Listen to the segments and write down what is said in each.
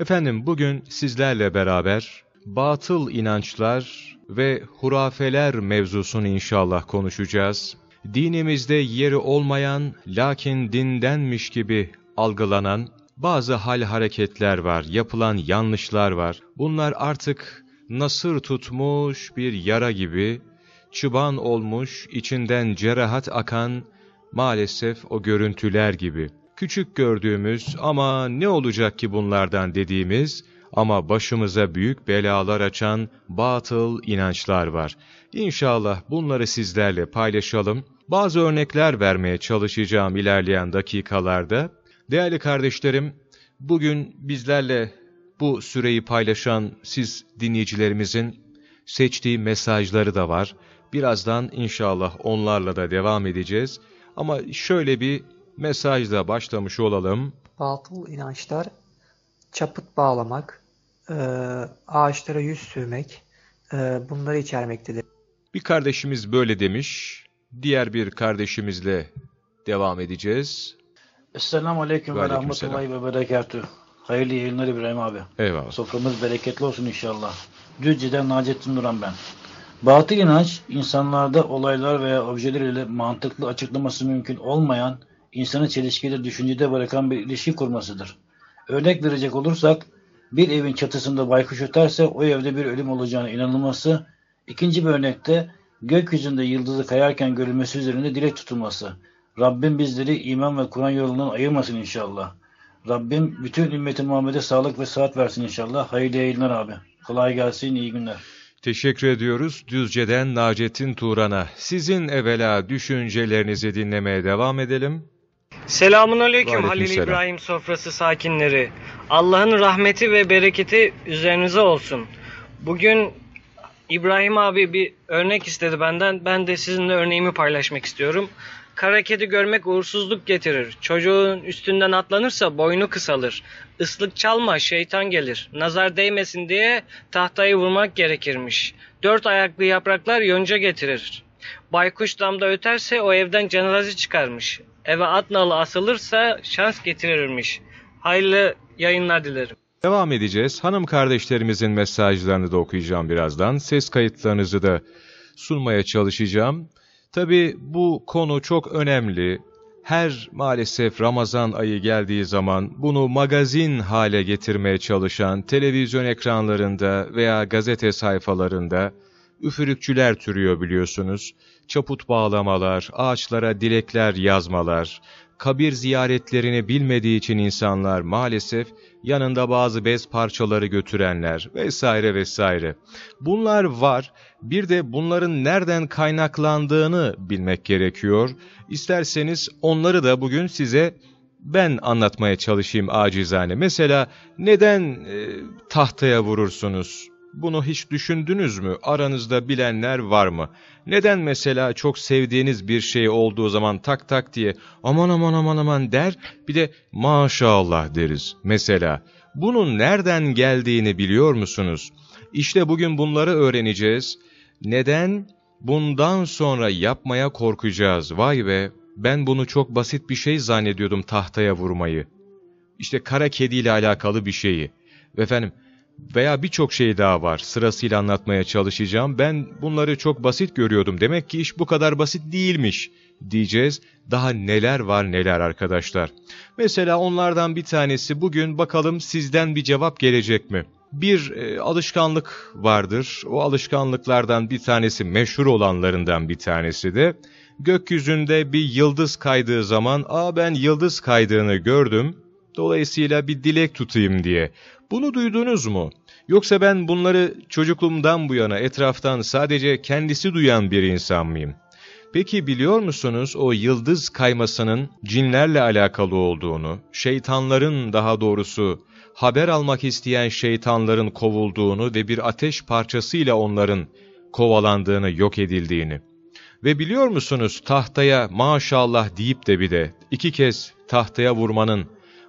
Efendim bugün sizlerle beraber batıl inançlar ve hurafeler mevzusunu inşallah konuşacağız. Dinimizde yeri olmayan lakin dindenmiş gibi algılanan bazı hal hareketler var, yapılan yanlışlar var. Bunlar artık nasır tutmuş bir yara gibi, çıban olmuş, içinden cerahat akan maalesef o görüntüler gibi. Küçük gördüğümüz ama ne olacak ki bunlardan dediğimiz ama başımıza büyük belalar açan batıl inançlar var. İnşallah bunları sizlerle paylaşalım. Bazı örnekler vermeye çalışacağım ilerleyen dakikalarda. Değerli kardeşlerim, bugün bizlerle bu süreyi paylaşan siz dinleyicilerimizin seçtiği mesajları da var. Birazdan inşallah onlarla da devam edeceğiz. Ama şöyle bir mesajla başlamış olalım. Batıl inançlar, çaput bağlamak, e, ağaçlara yüz sürmek, e, bunları içermektedir. Bir kardeşimiz böyle demiş. Diğer bir kardeşimizle devam edeceğiz. Esselamu Aleyküm ve. Rahmetullahi ve Berekatuhu. Hayırlı yayınlar İbrahim abi. Eyvallah. Soframız bereketli olsun inşallah. Düzce'den Nacettin Duran ben. Batıl inanç, insanlarda olaylar veya objeler ile mantıklı açıklaması mümkün olmayan, insanı çelişkili düşüncede bırakan bir ilişki kurmasıdır. Örnek verecek olursak, bir evin çatısında baykuş öterse o evde bir ölüm olacağına inanılması, ikinci bir örnekte gökyüzünde yıldızı kayarken görülmesi üzerinde dilek tutulması. Rabbim bizleri iman ve Kur'an yolundan ayırmasın inşallah. Rabbim bütün ümmeti Muhammed'e sağlık ve sıhhat versin inşallah. Hayırlı yayınlar abi. Kolay gelsin, iyi günler. Teşekkür ediyoruz Düzce'den Nacettin Turan'a. Sizin evvela düşüncelerinizi dinlemeye devam edelim. Selamun aleyküm Halil Aleykümselam. İbrahim sofrası sakinleri. Allah'ın rahmeti ve bereketi üzerinize olsun. Bugün İbrahim abi bir örnek istedi benden. Ben de sizinle örneğimi paylaşmak istiyorum. Kara kedi görmek uğursuzluk getirir. Çocuğun üstünden atlanırsa boynu kısalır. Islık çalma şeytan gelir. Nazar değmesin diye tahtayı vurmak gerekirmiş. Dört ayaklı yapraklar yonca getirir. Baykuş damda öterse o evden cenaze çıkarmış. Eve at nalı asılırsa şans getirirmiş. Hayırlı yayınlar dilerim. Devam edeceğiz. Hanım kardeşlerimizin mesajlarını da okuyacağım birazdan. Ses kayıtlarınızı da sunmaya çalışacağım. Tabi bu konu çok önemli. Her maalesef Ramazan ayı geldiği zaman bunu magazin hale getirmeye çalışan televizyon ekranlarında veya gazete sayfalarında üfürükçüler türüyor biliyorsunuz. Çaput bağlamalar, ağaçlara dilekler yazmalar, kabir ziyaretlerini bilmediği için insanlar maalesef yanında bazı bez parçaları götürenler vesaire vesaire. Bunlar var. Bir de bunların nereden kaynaklandığını bilmek gerekiyor. İsterseniz onları da bugün size ben anlatmaya çalışayım acizane. Mesela neden e, tahtaya vurursunuz? Bunu hiç düşündünüz mü? Aranızda bilenler var mı? Neden mesela çok sevdiğiniz bir şey olduğu zaman tak tak diye aman aman aman aman der bir de maşallah deriz mesela. Bunun nereden geldiğini biliyor musunuz? İşte bugün bunları öğreneceğiz. Neden? Bundan sonra yapmaya korkacağız. Vay be ben bunu çok basit bir şey zannediyordum tahtaya vurmayı. İşte kara kediyle alakalı bir şeyi. Efendim veya birçok şey daha var. Sırasıyla anlatmaya çalışacağım. Ben bunları çok basit görüyordum. Demek ki iş bu kadar basit değilmiş diyeceğiz. Daha neler var neler arkadaşlar. Mesela onlardan bir tanesi bugün bakalım sizden bir cevap gelecek mi? Bir e, alışkanlık vardır. O alışkanlıklardan bir tanesi meşhur olanlarından bir tanesi de gökyüzünde bir yıldız kaydığı zaman ''Aa ben yıldız kaydığını gördüm. Dolayısıyla bir dilek tutayım.'' diye. Bunu duydunuz mu? Yoksa ben bunları çocukluğumdan bu yana etraftan sadece kendisi duyan bir insan mıyım? Peki biliyor musunuz o yıldız kaymasının cinlerle alakalı olduğunu, şeytanların daha doğrusu haber almak isteyen şeytanların kovulduğunu ve bir ateş parçasıyla onların kovalandığını, yok edildiğini. Ve biliyor musunuz tahtaya maşallah deyip de bir de iki kez tahtaya vurmanın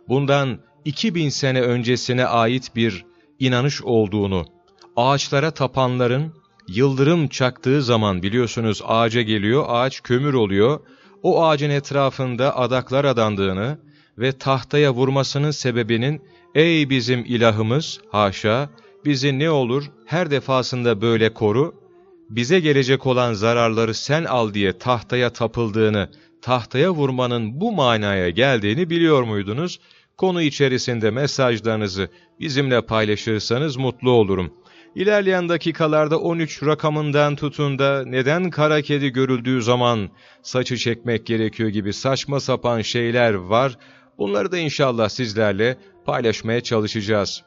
bundan 2000 sene öncesine ait bir inanış olduğunu, ağaçlara tapanların yıldırım çaktığı zaman biliyorsunuz ağaca geliyor, ağaç kömür oluyor, o ağacın etrafında adaklar adandığını ve tahtaya vurmasının sebebinin Ey bizim ilahımız, haşa, bizi ne olur her defasında böyle koru, bize gelecek olan zararları sen al diye tahtaya tapıldığını, tahtaya vurmanın bu manaya geldiğini biliyor muydunuz? Konu içerisinde mesajlarınızı bizimle paylaşırsanız mutlu olurum. İlerleyen dakikalarda 13 rakamından tutun da neden kara kedi görüldüğü zaman saçı çekmek gerekiyor gibi saçma sapan şeyler var. Bunları da inşallah sizlerle paylaşmaya çalışacağız.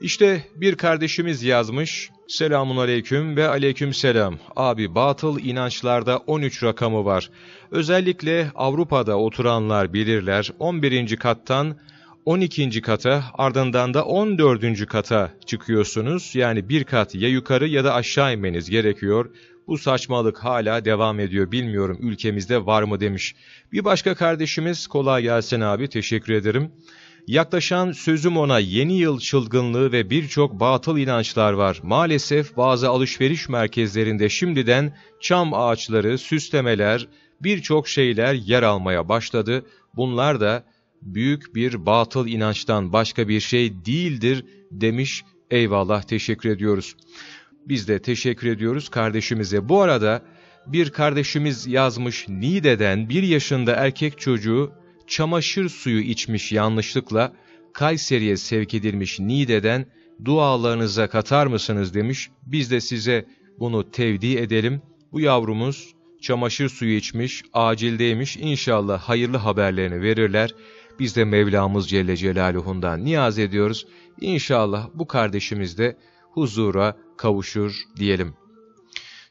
İşte bir kardeşimiz yazmış. Selamun aleyküm ve aleyküm selam. Abi batıl inançlarda 13 rakamı var. Özellikle Avrupa'da oturanlar bilirler. 11. kattan 12. kata ardından da 14. kata çıkıyorsunuz. Yani bir kat ya yukarı ya da aşağı inmeniz gerekiyor. Bu saçmalık hala devam ediyor. Bilmiyorum ülkemizde var mı demiş. Bir başka kardeşimiz kolay gelsin abi teşekkür ederim. Yaklaşan sözüm ona yeni yıl çılgınlığı ve birçok batıl inançlar var. Maalesef bazı alışveriş merkezlerinde şimdiden çam ağaçları, süslemeler, birçok şeyler yer almaya başladı. Bunlar da büyük bir batıl inançtan başka bir şey değildir demiş. Eyvallah teşekkür ediyoruz. Biz de teşekkür ediyoruz kardeşimize. Bu arada bir kardeşimiz yazmış Niğde'den bir yaşında erkek çocuğu çamaşır suyu içmiş yanlışlıkla Kayseri'ye sevk edilmiş Niğde'den dualarınıza katar mısınız demiş. Biz de size bunu tevdi edelim. Bu yavrumuz çamaşır suyu içmiş, acildeymiş. İnşallah hayırlı haberlerini verirler. Biz de Mevlamız Celle Celaluhu'ndan niyaz ediyoruz. İnşallah bu kardeşimiz de huzura kavuşur diyelim.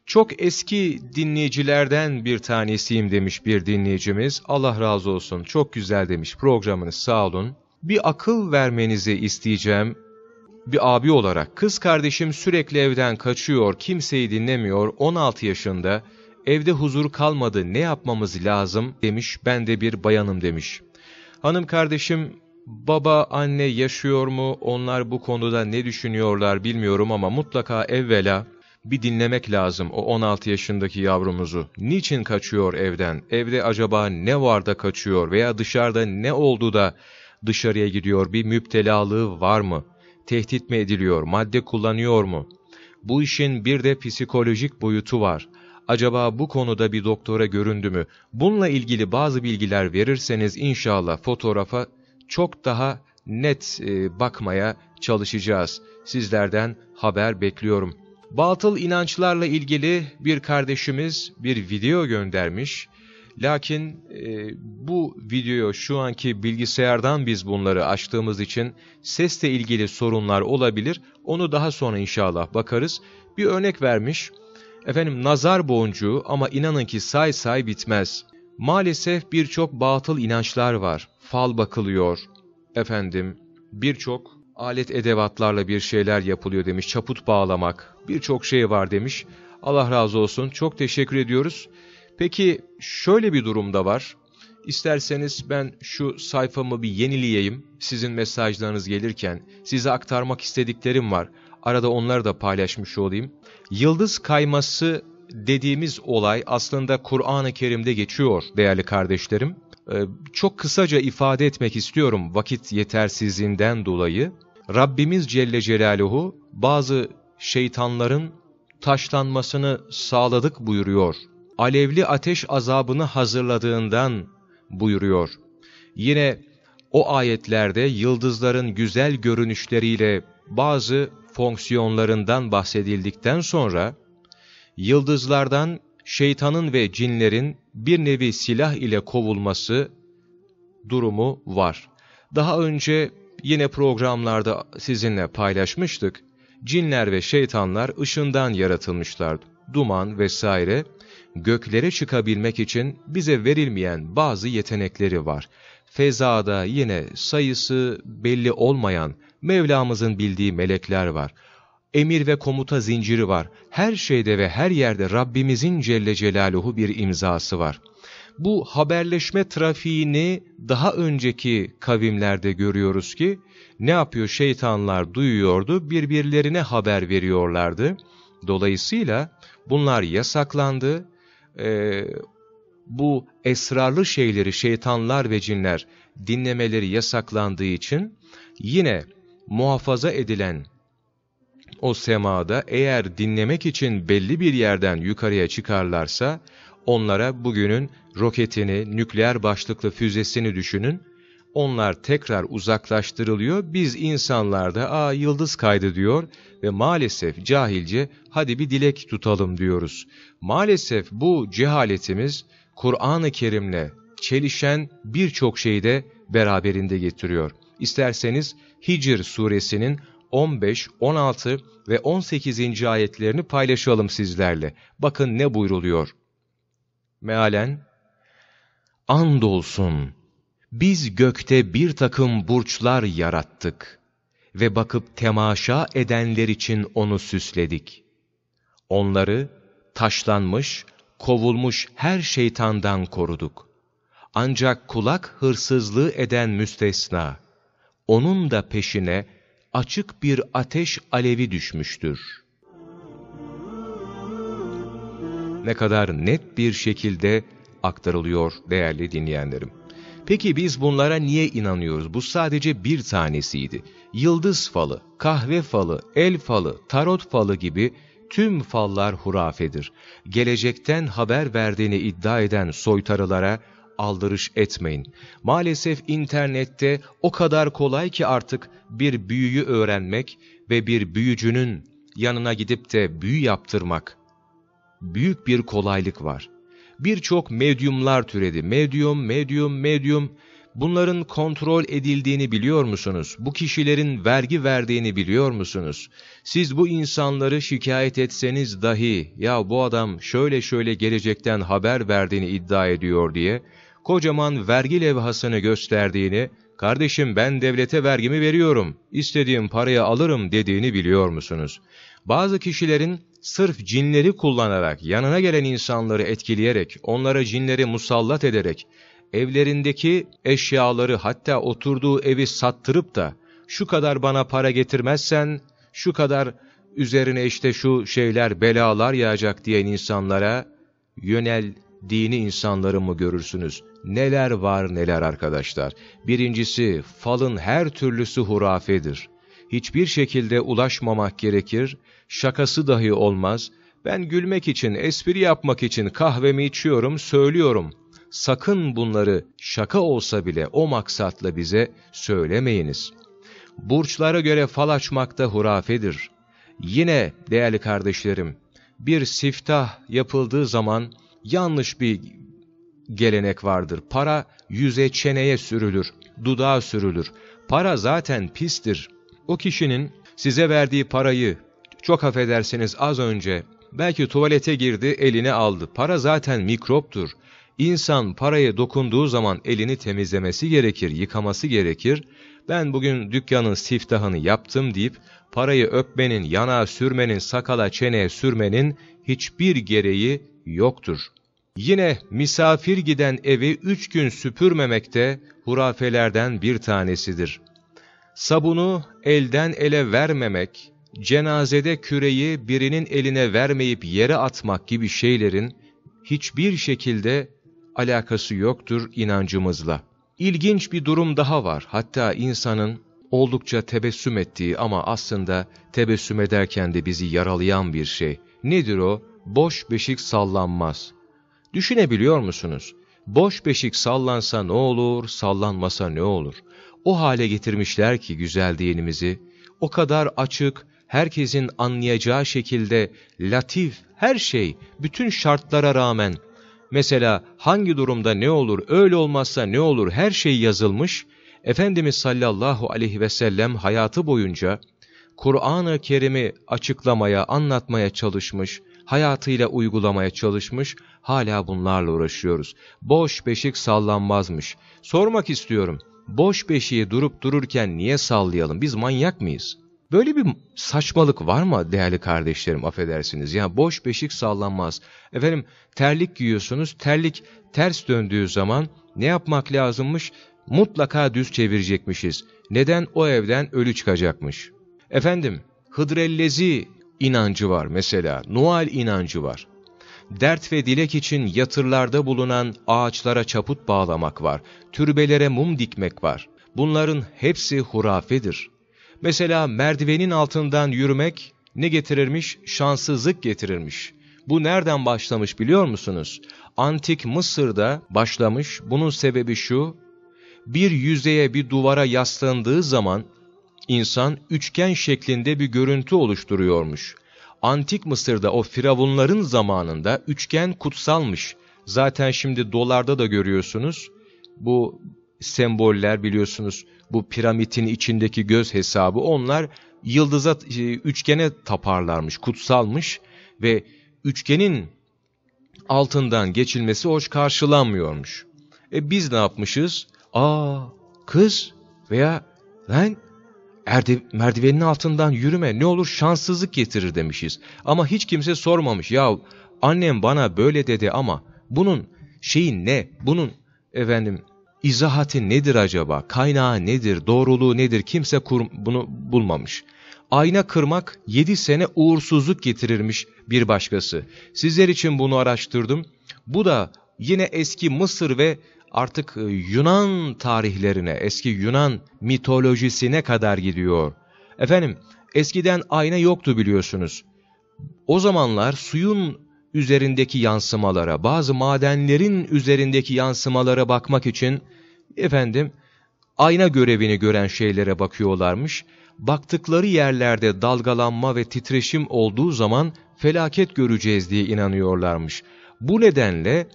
Çok eski dinleyicilerden bir tanesiyim demiş bir dinleyicimiz. Allah razı olsun. Çok güzel demiş programınız sağ olun. Bir akıl vermenizi isteyeceğim. Bir abi olarak kız kardeşim sürekli evden kaçıyor, kimseyi dinlemiyor, 16 yaşında. Evde huzur kalmadı, ne yapmamız lazım demiş, ben de bir bayanım demiş. Hanım kardeşim, baba, anne yaşıyor mu, onlar bu konuda ne düşünüyorlar bilmiyorum ama mutlaka evvela bir dinlemek lazım o 16 yaşındaki yavrumuzu. Niçin kaçıyor evden? Evde acaba ne var da kaçıyor veya dışarıda ne oldu da dışarıya gidiyor? Bir müptelalığı var mı? Tehdit mi ediliyor? Madde kullanıyor mu? Bu işin bir de psikolojik boyutu var. Acaba bu konuda bir doktora göründü mü? Bununla ilgili bazı bilgiler verirseniz inşallah fotoğrafa çok daha net e, bakmaya çalışacağız. Sizlerden haber bekliyorum. Batıl inançlarla ilgili bir kardeşimiz bir video göndermiş. Lakin e, bu video şu anki bilgisayardan biz bunları açtığımız için sesle ilgili sorunlar olabilir. Onu daha sonra inşallah bakarız. Bir örnek vermiş. Efendim nazar boncuğu ama inanın ki say say bitmez. Maalesef birçok batıl inançlar var. Fal bakılıyor. Efendim birçok alet edevatlarla bir şeyler yapılıyor demiş. Çaput bağlamak, birçok şey var demiş. Allah razı olsun. Çok teşekkür ediyoruz. Peki şöyle bir durumda var. İsterseniz ben şu sayfamı bir yenileyeyim. Sizin mesajlarınız gelirken size aktarmak istediklerim var. Arada onları da paylaşmış olayım. Yıldız kayması dediğimiz olay aslında Kur'an-ı Kerim'de geçiyor değerli kardeşlerim. Ee, çok kısaca ifade etmek istiyorum vakit yetersizliğinden dolayı. Rabbimiz Celle Celaluhu bazı şeytanların taşlanmasını sağladık buyuruyor. Alevli ateş azabını hazırladığından buyuruyor. Yine o ayetlerde yıldızların güzel görünüşleriyle bazı fonksiyonlarından bahsedildikten sonra, yıldızlardan şeytanın ve cinlerin bir nevi silah ile kovulması durumu var. Daha önce yine programlarda sizinle paylaşmıştık. Cinler ve şeytanlar ışından yaratılmışlardı. Duman vesaire göklere çıkabilmek için bize verilmeyen bazı yetenekleri var. Fezada yine sayısı belli olmayan Mevlamızın bildiği melekler var. Emir ve komuta zinciri var. Her şeyde ve her yerde Rabbimizin Celle Celaluhu bir imzası var. Bu haberleşme trafiğini daha önceki kavimlerde görüyoruz ki ne yapıyor şeytanlar duyuyordu birbirlerine haber veriyorlardı. Dolayısıyla bunlar yasaklandı. Ee, bu esrarlı şeyleri şeytanlar ve cinler dinlemeleri yasaklandığı için Yine muhafaza edilen o semada eğer dinlemek için belli bir yerden yukarıya çıkarlarsa, onlara bugünün roketini, nükleer başlıklı füzesini düşünün, onlar tekrar uzaklaştırılıyor, biz insanlar da ''Aa yıldız kaydı'' diyor ve maalesef cahilce ''Hadi bir dilek tutalım'' diyoruz. Maalesef bu cehaletimiz Kur'an-ı Kerim'le çelişen birçok şeyi de beraberinde getiriyor. İsterseniz Hicr suresinin 15, 16 ve 18. ayetlerini paylaşalım sizlerle. Bakın ne buyruluyor. Mealen, Andolsun, biz gökte bir takım burçlar yarattık ve bakıp temaşa edenler için onu süsledik. Onları taşlanmış, kovulmuş her şeytandan koruduk. Ancak kulak hırsızlığı eden müstesna, onun da peşine açık bir ateş alevi düşmüştür. Ne kadar net bir şekilde aktarılıyor değerli dinleyenlerim. Peki biz bunlara niye inanıyoruz? Bu sadece bir tanesiydi. Yıldız falı, kahve falı, el falı, tarot falı gibi tüm fallar hurafedir. Gelecekten haber verdiğini iddia eden soytarılara aldırış etmeyin. Maalesef internette o kadar kolay ki artık bir büyüyü öğrenmek ve bir büyücünün yanına gidip de büyü yaptırmak. Büyük bir kolaylık var. Birçok medyumlar türedi. Medyum, medyum, medyum. Bunların kontrol edildiğini biliyor musunuz? Bu kişilerin vergi verdiğini biliyor musunuz? Siz bu insanları şikayet etseniz dahi, ya bu adam şöyle şöyle gelecekten haber verdiğini iddia ediyor diye, kocaman vergi levhasını gösterdiğini, kardeşim ben devlete vergimi veriyorum, istediğim parayı alırım dediğini biliyor musunuz? Bazı kişilerin sırf cinleri kullanarak, yanına gelen insanları etkileyerek, onlara cinleri musallat ederek, evlerindeki eşyaları hatta oturduğu evi sattırıp da, şu kadar bana para getirmezsen, şu kadar üzerine işte şu şeyler, belalar yağacak diyen insanlara yönel dini insanları mı görürsünüz? Neler var neler arkadaşlar. Birincisi, falın her türlüsü hurafedir. Hiçbir şekilde ulaşmamak gerekir, şakası dahi olmaz. Ben gülmek için, espri yapmak için kahvemi içiyorum, söylüyorum. Sakın bunları şaka olsa bile o maksatla bize söylemeyiniz. Burçlara göre fal açmak da hurafedir. Yine değerli kardeşlerim, bir siftah yapıldığı zaman yanlış bir gelenek vardır. Para yüze çeneye sürülür, dudağa sürülür. Para zaten pistir. O kişinin size verdiği parayı, çok affedersiniz az önce, belki tuvalete girdi, eline aldı. Para zaten mikroptur. İnsan paraya dokunduğu zaman elini temizlemesi gerekir, yıkaması gerekir. Ben bugün dükkanın siftahını yaptım deyip parayı öpmenin, yanağa sürmenin, sakala çeneye sürmenin hiçbir gereği yoktur. Yine misafir giden evi üç gün süpürmemek de hurafelerden bir tanesidir. Sabunu elden ele vermemek, cenazede küreyi birinin eline vermeyip yere atmak gibi şeylerin hiçbir şekilde alakası yoktur inancımızla. İlginç bir durum daha var. Hatta insanın oldukça tebessüm ettiği ama aslında tebessüm ederken de bizi yaralayan bir şey. Nedir o? Boş beşik sallanmaz. Düşünebiliyor musunuz? Boş beşik sallansa ne olur, sallanmasa ne olur? O hale getirmişler ki güzel dinimizi, o kadar açık, herkesin anlayacağı şekilde latif, her şey, bütün şartlara rağmen, mesela hangi durumda ne olur, öyle olmazsa ne olur, her şey yazılmış, Efendimiz sallallahu aleyhi ve sellem hayatı boyunca Kur'an-ı Kerim'i açıklamaya, anlatmaya çalışmış, hayatıyla uygulamaya çalışmış, hala bunlarla uğraşıyoruz. Boş beşik sallanmazmış. Sormak istiyorum, boş beşiği durup dururken niye sallayalım? Biz manyak mıyız? Böyle bir saçmalık var mı değerli kardeşlerim affedersiniz? Yani boş beşik sallanmaz. Efendim terlik giyiyorsunuz, terlik ters döndüğü zaman ne yapmak lazımmış? Mutlaka düz çevirecekmişiz. Neden? O evden ölü çıkacakmış. Efendim, hıdrellezi inancı var mesela, Noel inancı var. Dert ve dilek için yatırlarda bulunan ağaçlara çaput bağlamak var, türbelere mum dikmek var. Bunların hepsi hurafedir. Mesela merdivenin altından yürümek ne getirirmiş? Şanssızlık getirirmiş. Bu nereden başlamış biliyor musunuz? Antik Mısır'da başlamış. Bunun sebebi şu, bir yüzeye bir duvara yaslandığı zaman insan üçgen şeklinde bir görüntü oluşturuyormuş. Antik Mısır'da o firavunların zamanında üçgen kutsalmış. Zaten şimdi dolarda da görüyorsunuz. Bu semboller biliyorsunuz bu piramidin içindeki göz hesabı onlar yıldıza e, üçgene taparlarmış, kutsalmış ve üçgenin altından geçilmesi hoş karşılanmıyormuş. E biz ne yapmışız? Aa kız veya lan erde, merdivenin altından yürüme ne olur şanssızlık getirir demişiz. Ama hiç kimse sormamış ya annem bana böyle dedi ama bunun şeyi ne? Bunun efendim izahatı nedir acaba? Kaynağı nedir? Doğruluğu nedir? Kimse kur, bunu bulmamış. Ayna kırmak yedi sene uğursuzluk getirirmiş bir başkası. Sizler için bunu araştırdım. Bu da yine eski Mısır ve artık e, Yunan tarihlerine, eski Yunan mitolojisine kadar gidiyor. Efendim, eskiden ayna yoktu biliyorsunuz. O zamanlar suyun üzerindeki yansımalara, bazı madenlerin üzerindeki yansımalara bakmak için efendim ayna görevini gören şeylere bakıyorlarmış. Baktıkları yerlerde dalgalanma ve titreşim olduğu zaman felaket göreceğiz diye inanıyorlarmış. Bu nedenle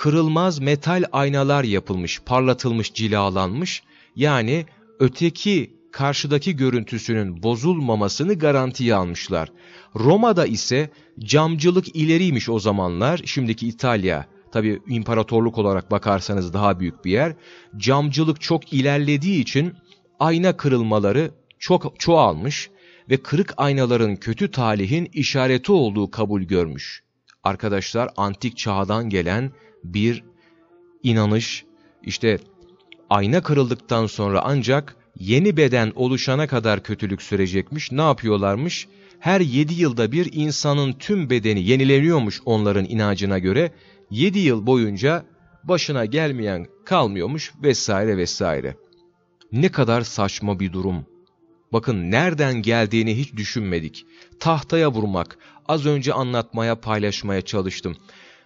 kırılmaz metal aynalar yapılmış, parlatılmış, cilalanmış. Yani öteki karşıdaki görüntüsünün bozulmamasını garantiye almışlar. Roma'da ise camcılık ileriymiş o zamanlar, şimdiki İtalya. Tabi imparatorluk olarak bakarsanız daha büyük bir yer. Camcılık çok ilerlediği için ayna kırılmaları çok çoğalmış ve kırık aynaların kötü talihin işareti olduğu kabul görmüş. Arkadaşlar antik çağdan gelen bir inanış, işte ayna kırıldıktan sonra ancak yeni beden oluşana kadar kötülük sürecekmiş. Ne yapıyorlarmış? Her yedi yılda bir insanın tüm bedeni yenileniyormuş onların inancına göre. Yedi yıl boyunca başına gelmeyen kalmıyormuş vesaire vesaire. Ne kadar saçma bir durum. Bakın nereden geldiğini hiç düşünmedik. Tahtaya vurmak, az önce anlatmaya paylaşmaya çalıştım.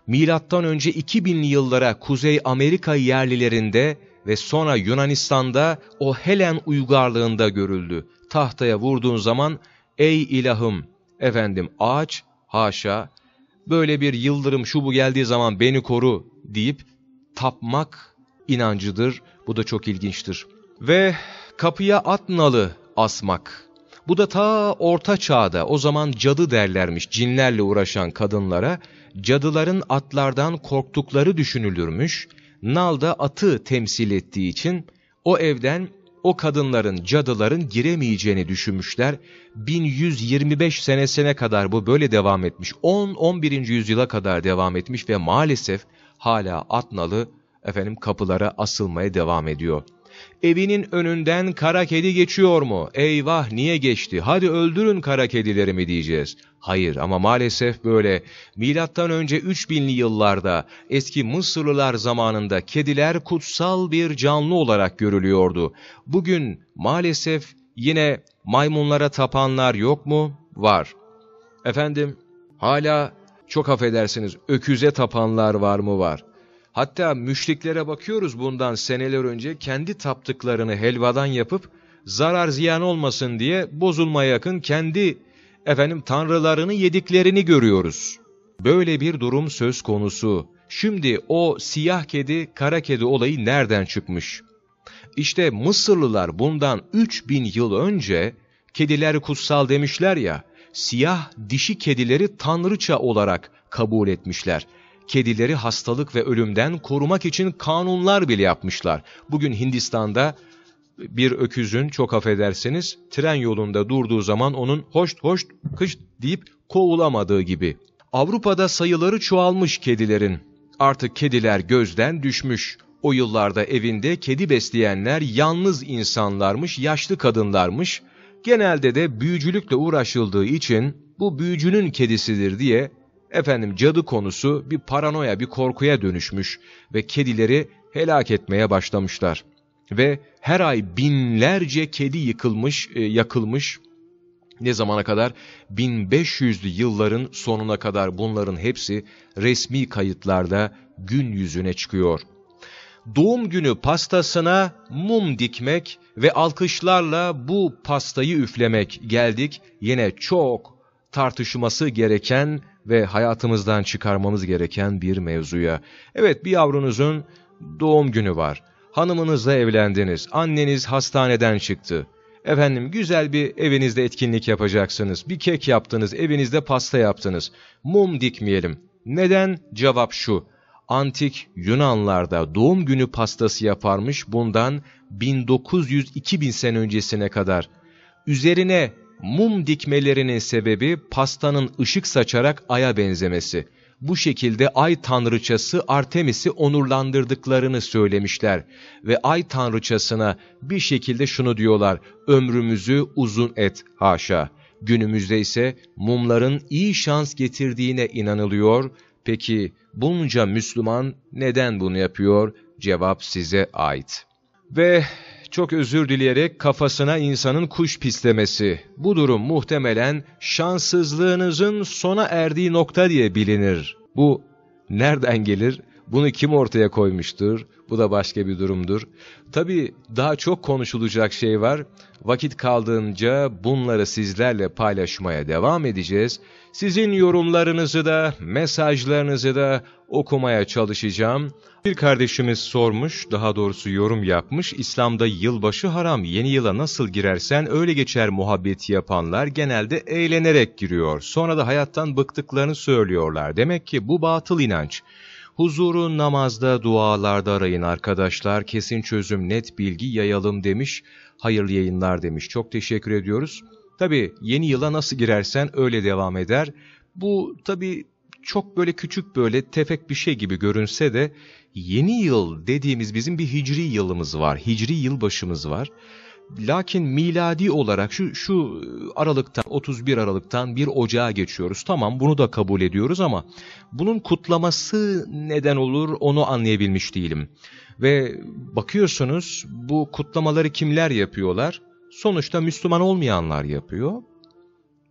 Milattan önce 2000'li yıllara Kuzey Amerika yerlilerinde ve sonra Yunanistan'da o Helen uygarlığında görüldü. Tahtaya vurduğun zaman ey ilahım efendim ağaç haşa böyle bir yıldırım şu bu geldiği zaman beni koru deyip tapmak inancıdır. Bu da çok ilginçtir. Ve kapıya at nalı asmak. Bu da ta orta çağda o zaman cadı derlermiş cinlerle uğraşan kadınlara cadıların atlardan korktukları düşünülürmüş. Nal da atı temsil ettiği için o evden o kadınların, cadıların giremeyeceğini düşünmüşler. 1125 senesine kadar bu böyle devam etmiş. 10-11. yüzyıla kadar devam etmiş ve maalesef hala at nalı efendim kapılara asılmaya devam ediyor. Evinin önünden kara kedi geçiyor mu? Eyvah niye geçti? Hadi öldürün kara kedilerimi diyeceğiz. Hayır ama maalesef böyle. Milattan önce 3000'li yıllarda eski Mısırlılar zamanında kediler kutsal bir canlı olarak görülüyordu. Bugün maalesef yine maymunlara tapanlar yok mu? Var. Efendim hala çok affedersiniz öküze tapanlar var mı? Var. Hatta müşriklere bakıyoruz bundan seneler önce kendi taptıklarını helvadan yapıp zarar ziyan olmasın diye bozulmaya yakın kendi efendim tanrılarını yediklerini görüyoruz. Böyle bir durum söz konusu. Şimdi o siyah kedi, kara kedi olayı nereden çıkmış? İşte Mısırlılar bundan 3000 yıl önce kediler kutsal demişler ya, siyah dişi kedileri tanrıça olarak kabul etmişler kedileri hastalık ve ölümden korumak için kanunlar bile yapmışlar. Bugün Hindistan'da bir öküzün çok affedersiniz tren yolunda durduğu zaman onun hoş hoş kış deyip kovulamadığı gibi. Avrupa'da sayıları çoğalmış kedilerin. Artık kediler gözden düşmüş. O yıllarda evinde kedi besleyenler yalnız insanlarmış, yaşlı kadınlarmış. Genelde de büyücülükle uğraşıldığı için bu büyücünün kedisidir diye Efendim cadı konusu bir paranoya, bir korkuya dönüşmüş ve kedileri helak etmeye başlamışlar. ve her ay binlerce kedi yıkılmış, e, yakılmış. Ne zamana kadar? 1500'lü yılların sonuna kadar bunların hepsi resmi kayıtlarda gün yüzüne çıkıyor. Doğum günü pastasına mum dikmek ve alkışlarla bu pastayı üflemek geldik. Yine çok tartışması gereken ve hayatımızdan çıkarmamız gereken bir mevzuya. Evet bir yavrunuzun doğum günü var. Hanımınızla evlendiniz. Anneniz hastaneden çıktı. Efendim güzel bir evinizde etkinlik yapacaksınız. Bir kek yaptınız, evinizde pasta yaptınız. Mum dikmeyelim. Neden? Cevap şu. Antik Yunanlarda doğum günü pastası yaparmış bundan 1900-2000 sene öncesine kadar. Üzerine mum dikmelerinin sebebi pastanın ışık saçarak aya benzemesi. Bu şekilde ay tanrıçası Artemis'i onurlandırdıklarını söylemişler. Ve ay tanrıçasına bir şekilde şunu diyorlar, ömrümüzü uzun et haşa. Günümüzde ise mumların iyi şans getirdiğine inanılıyor. Peki bunca Müslüman neden bunu yapıyor? Cevap size ait. Ve çok özür dileyerek kafasına insanın kuş pislemesi. Bu durum muhtemelen şanssızlığınızın sona erdiği nokta diye bilinir. Bu nereden gelir? Bunu kim ortaya koymuştur? Bu da başka bir durumdur. Tabii daha çok konuşulacak şey var. Vakit kaldığınca bunları sizlerle paylaşmaya devam edeceğiz. Sizin yorumlarınızı da, mesajlarınızı da okumaya çalışacağım. Bir kardeşimiz sormuş, daha doğrusu yorum yapmış. İslam'da yılbaşı haram, yeni yıla nasıl girersen öyle geçer muhabbeti yapanlar genelde eğlenerek giriyor. Sonra da hayattan bıktıklarını söylüyorlar. Demek ki bu batıl inanç. Huzuru namazda, dualarda arayın arkadaşlar. Kesin çözüm, net bilgi yayalım demiş. Hayırlı yayınlar demiş. Çok teşekkür ediyoruz. Tabi yeni yıla nasıl girersen öyle devam eder. Bu tabi çok böyle küçük böyle tefek bir şey gibi görünse de yeni yıl dediğimiz bizim bir hicri yılımız var. Hicri yılbaşımız var. Lakin miladi olarak şu, şu Aralık'tan 31 Aralık'tan bir Ocağa geçiyoruz. Tamam bunu da kabul ediyoruz ama bunun kutlaması neden olur onu anlayabilmiş değilim. Ve bakıyorsunuz bu kutlamaları kimler yapıyorlar? Sonuçta Müslüman olmayanlar yapıyor.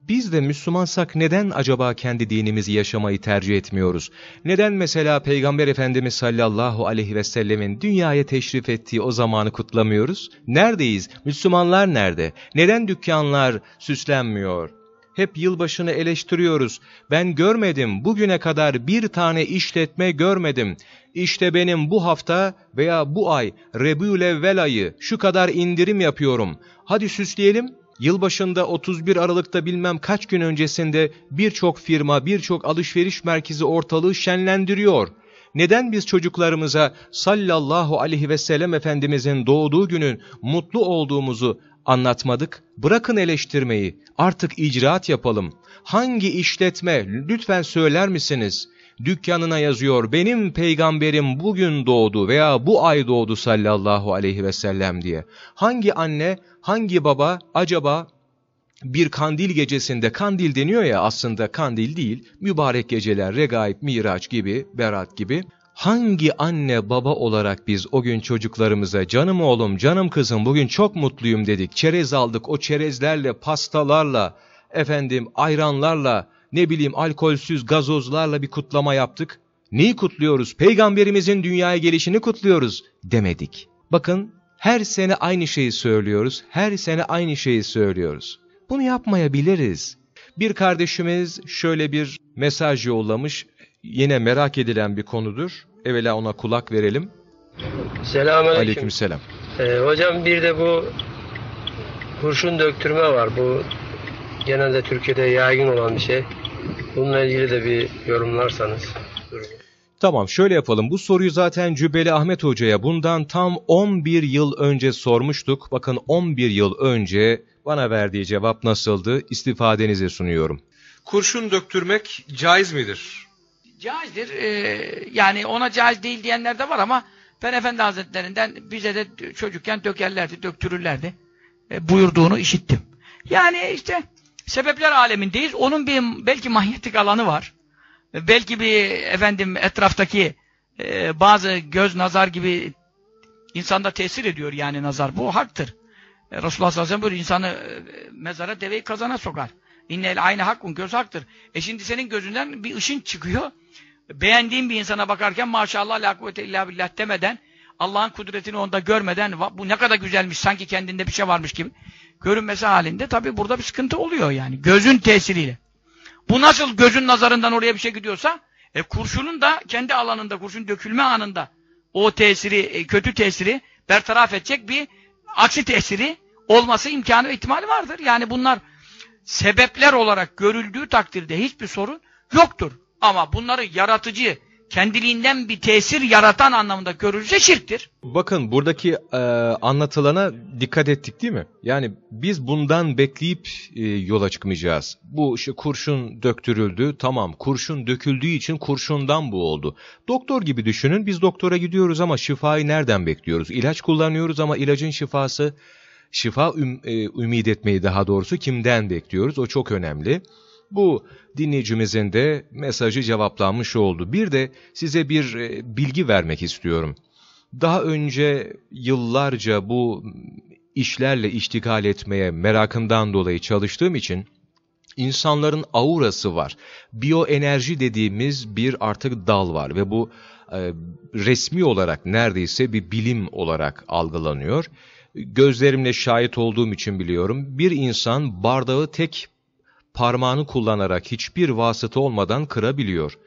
Biz de Müslümansak neden acaba kendi dinimizi yaşamayı tercih etmiyoruz? Neden mesela Peygamber Efendimiz sallallahu aleyhi ve sellemin dünyaya teşrif ettiği o zamanı kutlamıyoruz? Neredeyiz? Müslümanlar nerede? Neden dükkanlar süslenmiyor? Hep yılbaşını eleştiriyoruz. Ben görmedim, bugüne kadar bir tane işletme görmedim. İşte benim bu hafta veya bu ay Rebülevvel ayı şu kadar indirim yapıyorum. Hadi süsleyelim. Yılbaşında 31 Aralık'ta bilmem kaç gün öncesinde birçok firma, birçok alışveriş merkezi ortalığı şenlendiriyor. Neden biz çocuklarımıza sallallahu aleyhi ve sellem Efendimizin doğduğu günün mutlu olduğumuzu anlatmadık? Bırakın eleştirmeyi, artık icraat yapalım. Hangi işletme, lütfen söyler misiniz? Dükkanına yazıyor, benim peygamberim bugün doğdu veya bu ay doğdu sallallahu aleyhi ve sellem diye. Hangi anne, hangi baba acaba bir kandil gecesinde, kandil deniyor ya aslında kandil değil, mübarek geceler, regaib, miraç gibi, berat gibi. Hangi anne baba olarak biz o gün çocuklarımıza canım oğlum, canım kızım bugün çok mutluyum dedik. Çerez aldık o çerezlerle, pastalarla, efendim ayranlarla, ne bileyim alkolsüz gazozlarla bir kutlama yaptık. Neyi kutluyoruz? Peygamberimizin dünyaya gelişini kutluyoruz demedik. Bakın her sene aynı şeyi söylüyoruz, her sene aynı şeyi söylüyoruz. Bunu yapmayabiliriz. Bir kardeşimiz şöyle bir mesaj yollamış, yine merak edilen bir konudur. Evvela ona kulak verelim. Selamünaleyküm. Aleykümselam. Ee, hocam bir de bu kurşun döktürme var. Bu genelde Türkiye'de yaygın olan bir şey. Bununla ilgili de bir yorumlarsanız. Tamam şöyle yapalım. Bu soruyu zaten Cübbeli Ahmet Hoca'ya bundan tam 11 yıl önce sormuştuk. Bakın 11 yıl önce bana verdiği cevap nasıldı? İstifadenize sunuyorum. Kurşun döktürmek caiz midir? Caizdir. Ee, yani ona caiz değil diyenler de var ama ben Efendi Hazretlerinden bize de çocukken dökerlerdi, döktürürlerdi. E, buyurduğunu işittim. Yani işte sebepler alemindeyiz. Onun bir belki manyetik alanı var. Belki bir efendim etraftaki e, bazı göz nazar gibi insanda tesir ediyor yani nazar. Bu haktır. E, Resulullah sallallahu aleyhi ve sellem böyle insanı e, mezara deveyi kazana sokar. İnnel aynı hakkun göz haktır. E şimdi senin gözünden bir ışın çıkıyor. Beğendiğin bir insana bakarken maşallah la kuvvete illa billah demeden Allah'ın kudretini onda görmeden "Va- bu ne kadar güzelmiş sanki kendinde bir şey varmış gibi görünmesi halinde tabi burada bir sıkıntı oluyor yani. Gözün tesiriyle. Bu nasıl gözün nazarından oraya bir şey gidiyorsa e, kurşunun da kendi alanında kurşun dökülme anında o tesiri, e, kötü tesiri bertaraf edecek bir aksi tesiri olması imkanı ve ihtimali vardır. Yani bunlar sebepler olarak görüldüğü takdirde hiçbir sorun yoktur. Ama bunları yaratıcı, kendiliğinden bir tesir yaratan anlamında görülse şirktir. Bakın buradaki e, anlatılana dikkat ettik değil mi? Yani biz bundan bekleyip e, yola çıkmayacağız. Bu işte kurşun döktürüldü, tamam kurşun döküldüğü için kurşundan bu oldu. Doktor gibi düşünün, biz doktora gidiyoruz ama şifayı nereden bekliyoruz? İlaç kullanıyoruz ama ilacın şifası, şifa üm, e, ümit etmeyi daha doğrusu kimden bekliyoruz? O çok önemli. Bu dinleyicimizin de mesajı cevaplanmış oldu. Bir de size bir e, bilgi vermek istiyorum. Daha önce yıllarca bu işlerle iştigal etmeye merakımdan dolayı çalıştığım için insanların aurası var. Biyoenerji dediğimiz bir artık dal var ve bu e, resmi olarak neredeyse bir bilim olarak algılanıyor. Gözlerimle şahit olduğum için biliyorum. Bir insan bardağı tek parmağını kullanarak hiçbir vasıta olmadan kırabiliyor.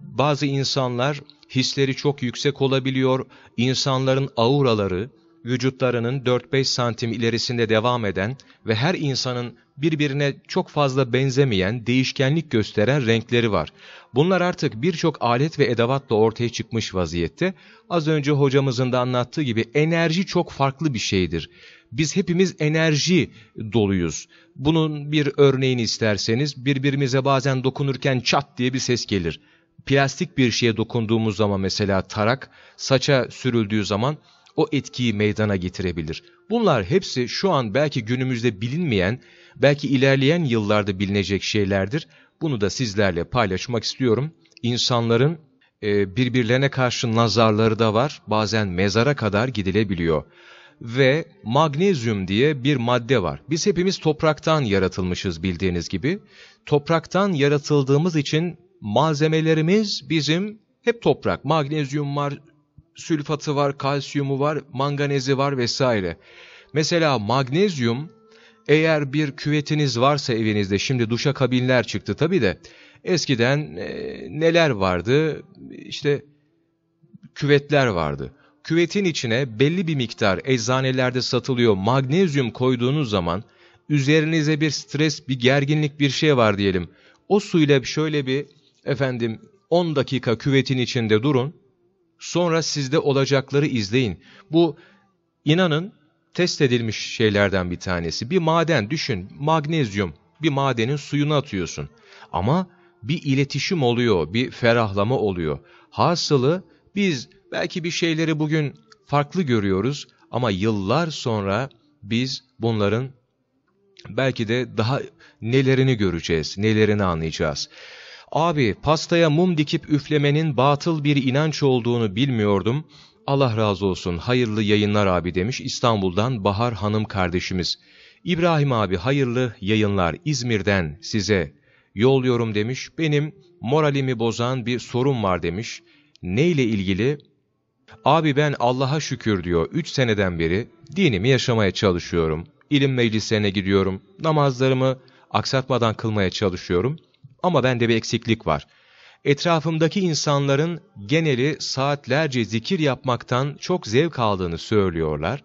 Bazı insanlar hisleri çok yüksek olabiliyor. İnsanların auraları vücutlarının 4-5 santim ilerisinde devam eden ve her insanın birbirine çok fazla benzemeyen, değişkenlik gösteren renkleri var. Bunlar artık birçok alet ve edevatla ortaya çıkmış vaziyette. Az önce hocamızın da anlattığı gibi enerji çok farklı bir şeydir. Biz hepimiz enerji doluyuz. Bunun bir örneğini isterseniz birbirimize bazen dokunurken çat diye bir ses gelir. Plastik bir şeye dokunduğumuz zaman mesela tarak saça sürüldüğü zaman o etkiyi meydana getirebilir. Bunlar hepsi şu an belki günümüzde bilinmeyen, belki ilerleyen yıllarda bilinecek şeylerdir. Bunu da sizlerle paylaşmak istiyorum. İnsanların e, birbirlerine karşı nazarları da var. Bazen mezara kadar gidilebiliyor. Ve magnezyum diye bir madde var. Biz hepimiz topraktan yaratılmışız bildiğiniz gibi. Topraktan yaratıldığımız için malzemelerimiz bizim hep toprak. Magnezyum var, sülfatı var, kalsiyumu var, manganezi var vesaire. Mesela magnezyum eğer bir küvetiniz varsa evinizde şimdi duşa kabinler çıktı tabi de eskiden e, neler vardı işte küvetler vardı. Küvetin içine belli bir miktar eczanelerde satılıyor magnezyum koyduğunuz zaman üzerinize bir stres, bir gerginlik bir şey var diyelim. O suyla şöyle bir efendim 10 dakika küvetin içinde durun. Sonra sizde olacakları izleyin. Bu inanın test edilmiş şeylerden bir tanesi. Bir maden düşün, magnezyum. Bir madenin suyunu atıyorsun. Ama bir iletişim oluyor, bir ferahlama oluyor. Hasılı biz belki bir şeyleri bugün farklı görüyoruz ama yıllar sonra biz bunların belki de daha nelerini göreceğiz, nelerini anlayacağız. Abi pastaya mum dikip üflemenin batıl bir inanç olduğunu bilmiyordum. Allah razı olsun hayırlı yayınlar abi demiş İstanbul'dan Bahar Hanım kardeşimiz. İbrahim abi hayırlı yayınlar İzmir'den size yolluyorum demiş. Benim moralimi bozan bir sorun var demiş. Neyle ilgili? Abi ben Allah'a şükür diyor 3 seneden beri dinimi yaşamaya çalışıyorum. İlim meclislerine gidiyorum. Namazlarımı aksatmadan kılmaya çalışıyorum. Ama bende bir eksiklik var. Etrafımdaki insanların geneli saatlerce zikir yapmaktan çok zevk aldığını söylüyorlar.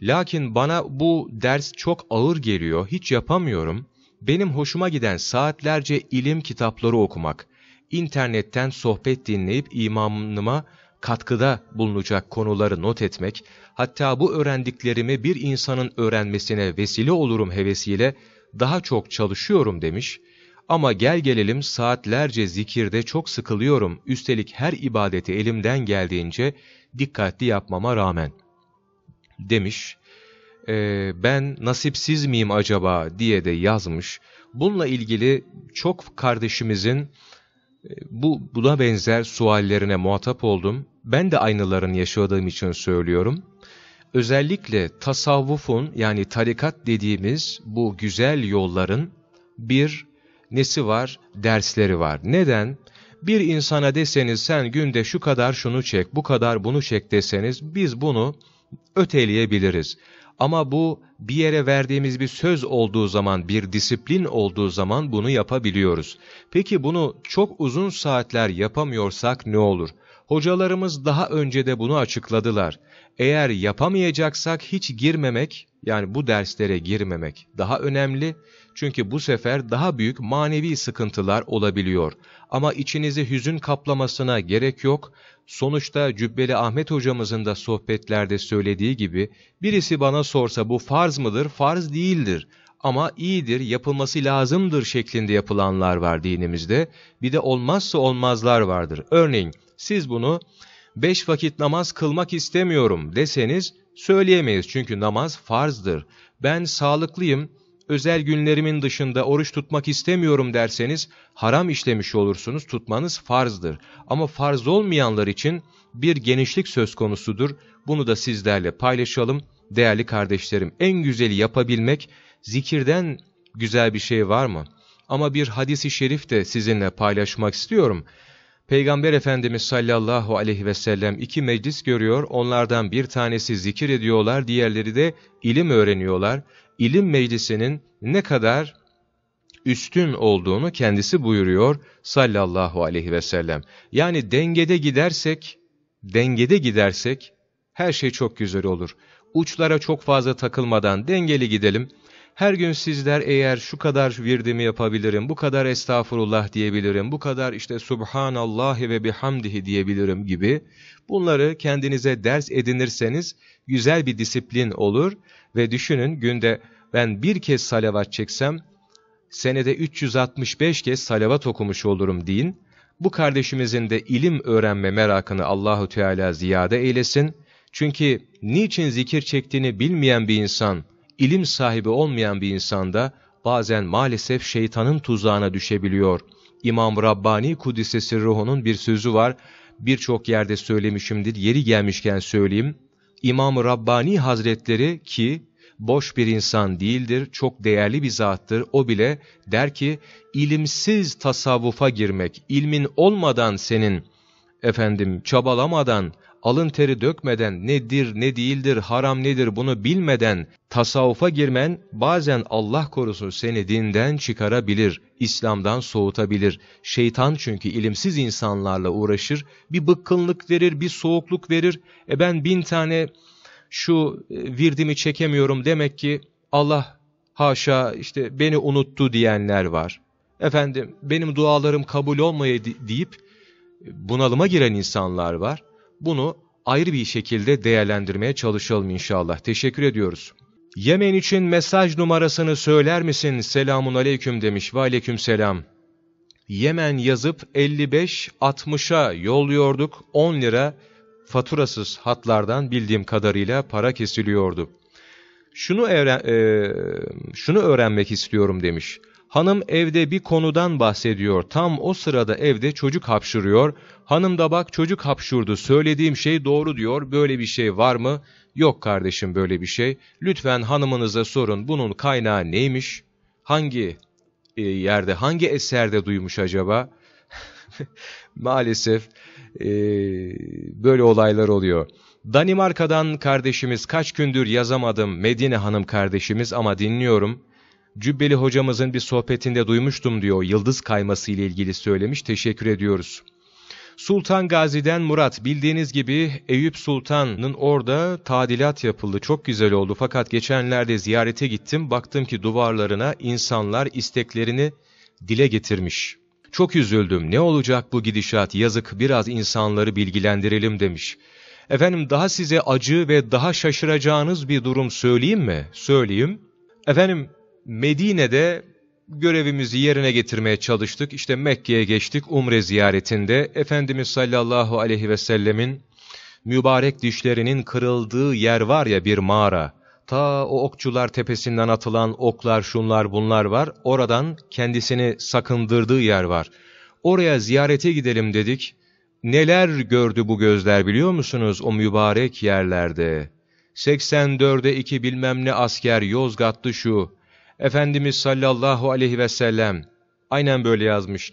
Lakin bana bu ders çok ağır geliyor, hiç yapamıyorum. Benim hoşuma giden saatlerce ilim kitapları okumak, internetten sohbet dinleyip imamıma katkıda bulunacak konuları not etmek, hatta bu öğrendiklerimi bir insanın öğrenmesine vesile olurum hevesiyle daha çok çalışıyorum demiş. Ama gel gelelim saatlerce zikirde çok sıkılıyorum. Üstelik her ibadeti elimden geldiğince dikkatli yapmama rağmen. Demiş. Ee, ben nasipsiz miyim acaba diye de yazmış. Bununla ilgili çok kardeşimizin bu buna benzer suallerine muhatap oldum. Ben de aynılarını yaşadığım için söylüyorum. Özellikle tasavvufun yani tarikat dediğimiz bu güzel yolların bir nesi var? Dersleri var. Neden? Bir insana deseniz sen günde şu kadar şunu çek, bu kadar bunu çek deseniz biz bunu öteleyebiliriz. Ama bu bir yere verdiğimiz bir söz olduğu zaman, bir disiplin olduğu zaman bunu yapabiliyoruz. Peki bunu çok uzun saatler yapamıyorsak ne olur? Hocalarımız daha önce de bunu açıkladılar. Eğer yapamayacaksak hiç girmemek, yani bu derslere girmemek daha önemli. Çünkü bu sefer daha büyük manevi sıkıntılar olabiliyor. Ama içinizi hüzün kaplamasına gerek yok. Sonuçta Cübbeli Ahmet hocamızın da sohbetlerde söylediği gibi, birisi bana sorsa bu farz mıdır? Farz değildir. Ama iyidir, yapılması lazımdır şeklinde yapılanlar var dinimizde. Bir de olmazsa olmazlar vardır. Örneğin siz bunu beş vakit namaz kılmak istemiyorum deseniz söyleyemeyiz çünkü namaz farzdır. Ben sağlıklıyım, özel günlerimin dışında oruç tutmak istemiyorum derseniz haram işlemiş olursunuz, tutmanız farzdır. Ama farz olmayanlar için bir genişlik söz konusudur. Bunu da sizlerle paylaşalım. Değerli kardeşlerim, en güzeli yapabilmek, zikirden güzel bir şey var mı? Ama bir hadisi şerif de sizinle paylaşmak istiyorum. Peygamber Efendimiz sallallahu aleyhi ve sellem iki meclis görüyor, onlardan bir tanesi zikir ediyorlar, diğerleri de ilim öğreniyorlar. İlim meclisinin ne kadar üstün olduğunu kendisi buyuruyor sallallahu aleyhi ve sellem. Yani dengede gidersek, dengede gidersek her şey çok güzel olur. Uçlara çok fazla takılmadan dengeli gidelim. Her gün sizler eğer şu kadar virdimi yapabilirim, bu kadar estağfurullah diyebilirim, bu kadar işte subhanallahi ve bihamdihi diyebilirim gibi bunları kendinize ders edinirseniz güzel bir disiplin olur ve düşünün günde ben bir kez salavat çeksem senede 365 kez salavat okumuş olurum deyin. Bu kardeşimizin de ilim öğrenme merakını Allahu Teala ziyade eylesin. Çünkü niçin zikir çektiğini bilmeyen bir insan ilim sahibi olmayan bir insanda bazen maalesef şeytanın tuzağına düşebiliyor. İmam Rabbani Kudüs'e ruhunun bir sözü var. Birçok yerde söylemişimdir. Yeri gelmişken söyleyeyim. İmam Rabbani Hazretleri ki boş bir insan değildir, çok değerli bir zattır. O bile der ki ilimsiz tasavvufa girmek, ilmin olmadan senin efendim çabalamadan alın teri dökmeden nedir ne değildir haram nedir bunu bilmeden tasavvufa girmen bazen Allah korusun seni dinden çıkarabilir, İslam'dan soğutabilir. Şeytan çünkü ilimsiz insanlarla uğraşır, bir bıkkınlık verir, bir soğukluk verir. E ben bin tane şu e, virdimi çekemiyorum demek ki Allah haşa işte beni unuttu diyenler var. Efendim benim dualarım kabul olmaya deyip bunalıma giren insanlar var. Bunu ayrı bir şekilde değerlendirmeye çalışalım inşallah. Teşekkür ediyoruz. Yemen için mesaj numarasını söyler misin? Selamun aleyküm demiş. Ve aleyküm selam. Yemen yazıp 55-60'a yolluyorduk. 10 lira faturasız hatlardan bildiğim kadarıyla para kesiliyordu. Şunu, öğren e, şunu öğrenmek istiyorum demiş. Hanım evde bir konudan bahsediyor. Tam o sırada evde çocuk hapşırıyor. Hanım da bak çocuk hapşurdu. Söylediğim şey doğru diyor. Böyle bir şey var mı? Yok kardeşim böyle bir şey. Lütfen hanımınıza sorun. Bunun kaynağı neymiş? Hangi e, yerde, hangi eserde duymuş acaba? Maalesef e, böyle olaylar oluyor. Danimarka'dan kardeşimiz kaç gündür yazamadım Medine Hanım kardeşimiz ama dinliyorum. Cübbeli hocamızın bir sohbetinde duymuştum diyor. Yıldız kayması ile ilgili söylemiş. Teşekkür ediyoruz. Sultan Gazi'den Murat bildiğiniz gibi Eyüp Sultan'ın orada tadilat yapıldı. Çok güzel oldu fakat geçenlerde ziyarete gittim. Baktım ki duvarlarına insanlar isteklerini dile getirmiş. Çok üzüldüm. Ne olacak bu gidişat? Yazık biraz insanları bilgilendirelim demiş. Efendim daha size acı ve daha şaşıracağınız bir durum söyleyeyim mi? Söyleyeyim. Efendim Medine'de görevimizi yerine getirmeye çalıştık. İşte Mekke'ye geçtik umre ziyaretinde. Efendimiz sallallahu aleyhi ve sellemin mübarek dişlerinin kırıldığı yer var ya bir mağara. Ta o okçular tepesinden atılan oklar şunlar bunlar var. Oradan kendisini sakındırdığı yer var. Oraya ziyarete gidelim dedik. neler gördü bu gözler biliyor musunuz o mübarek yerlerde? 84'e 2 bilmem ne asker Yozgatlı şu. Efendimiz sallallahu aleyhi ve sellem aynen böyle yazmış.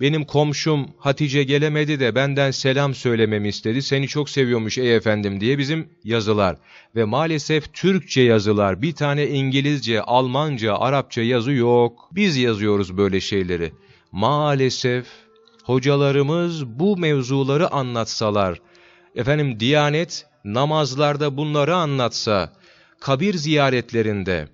Benim komşum Hatice gelemedi de benden selam söylememi istedi. Seni çok seviyormuş ey efendim diye bizim yazılar. Ve maalesef Türkçe yazılar. Bir tane İngilizce, Almanca, Arapça yazı yok. Biz yazıyoruz böyle şeyleri. Maalesef hocalarımız bu mevzuları anlatsalar, efendim Diyanet namazlarda bunları anlatsa, kabir ziyaretlerinde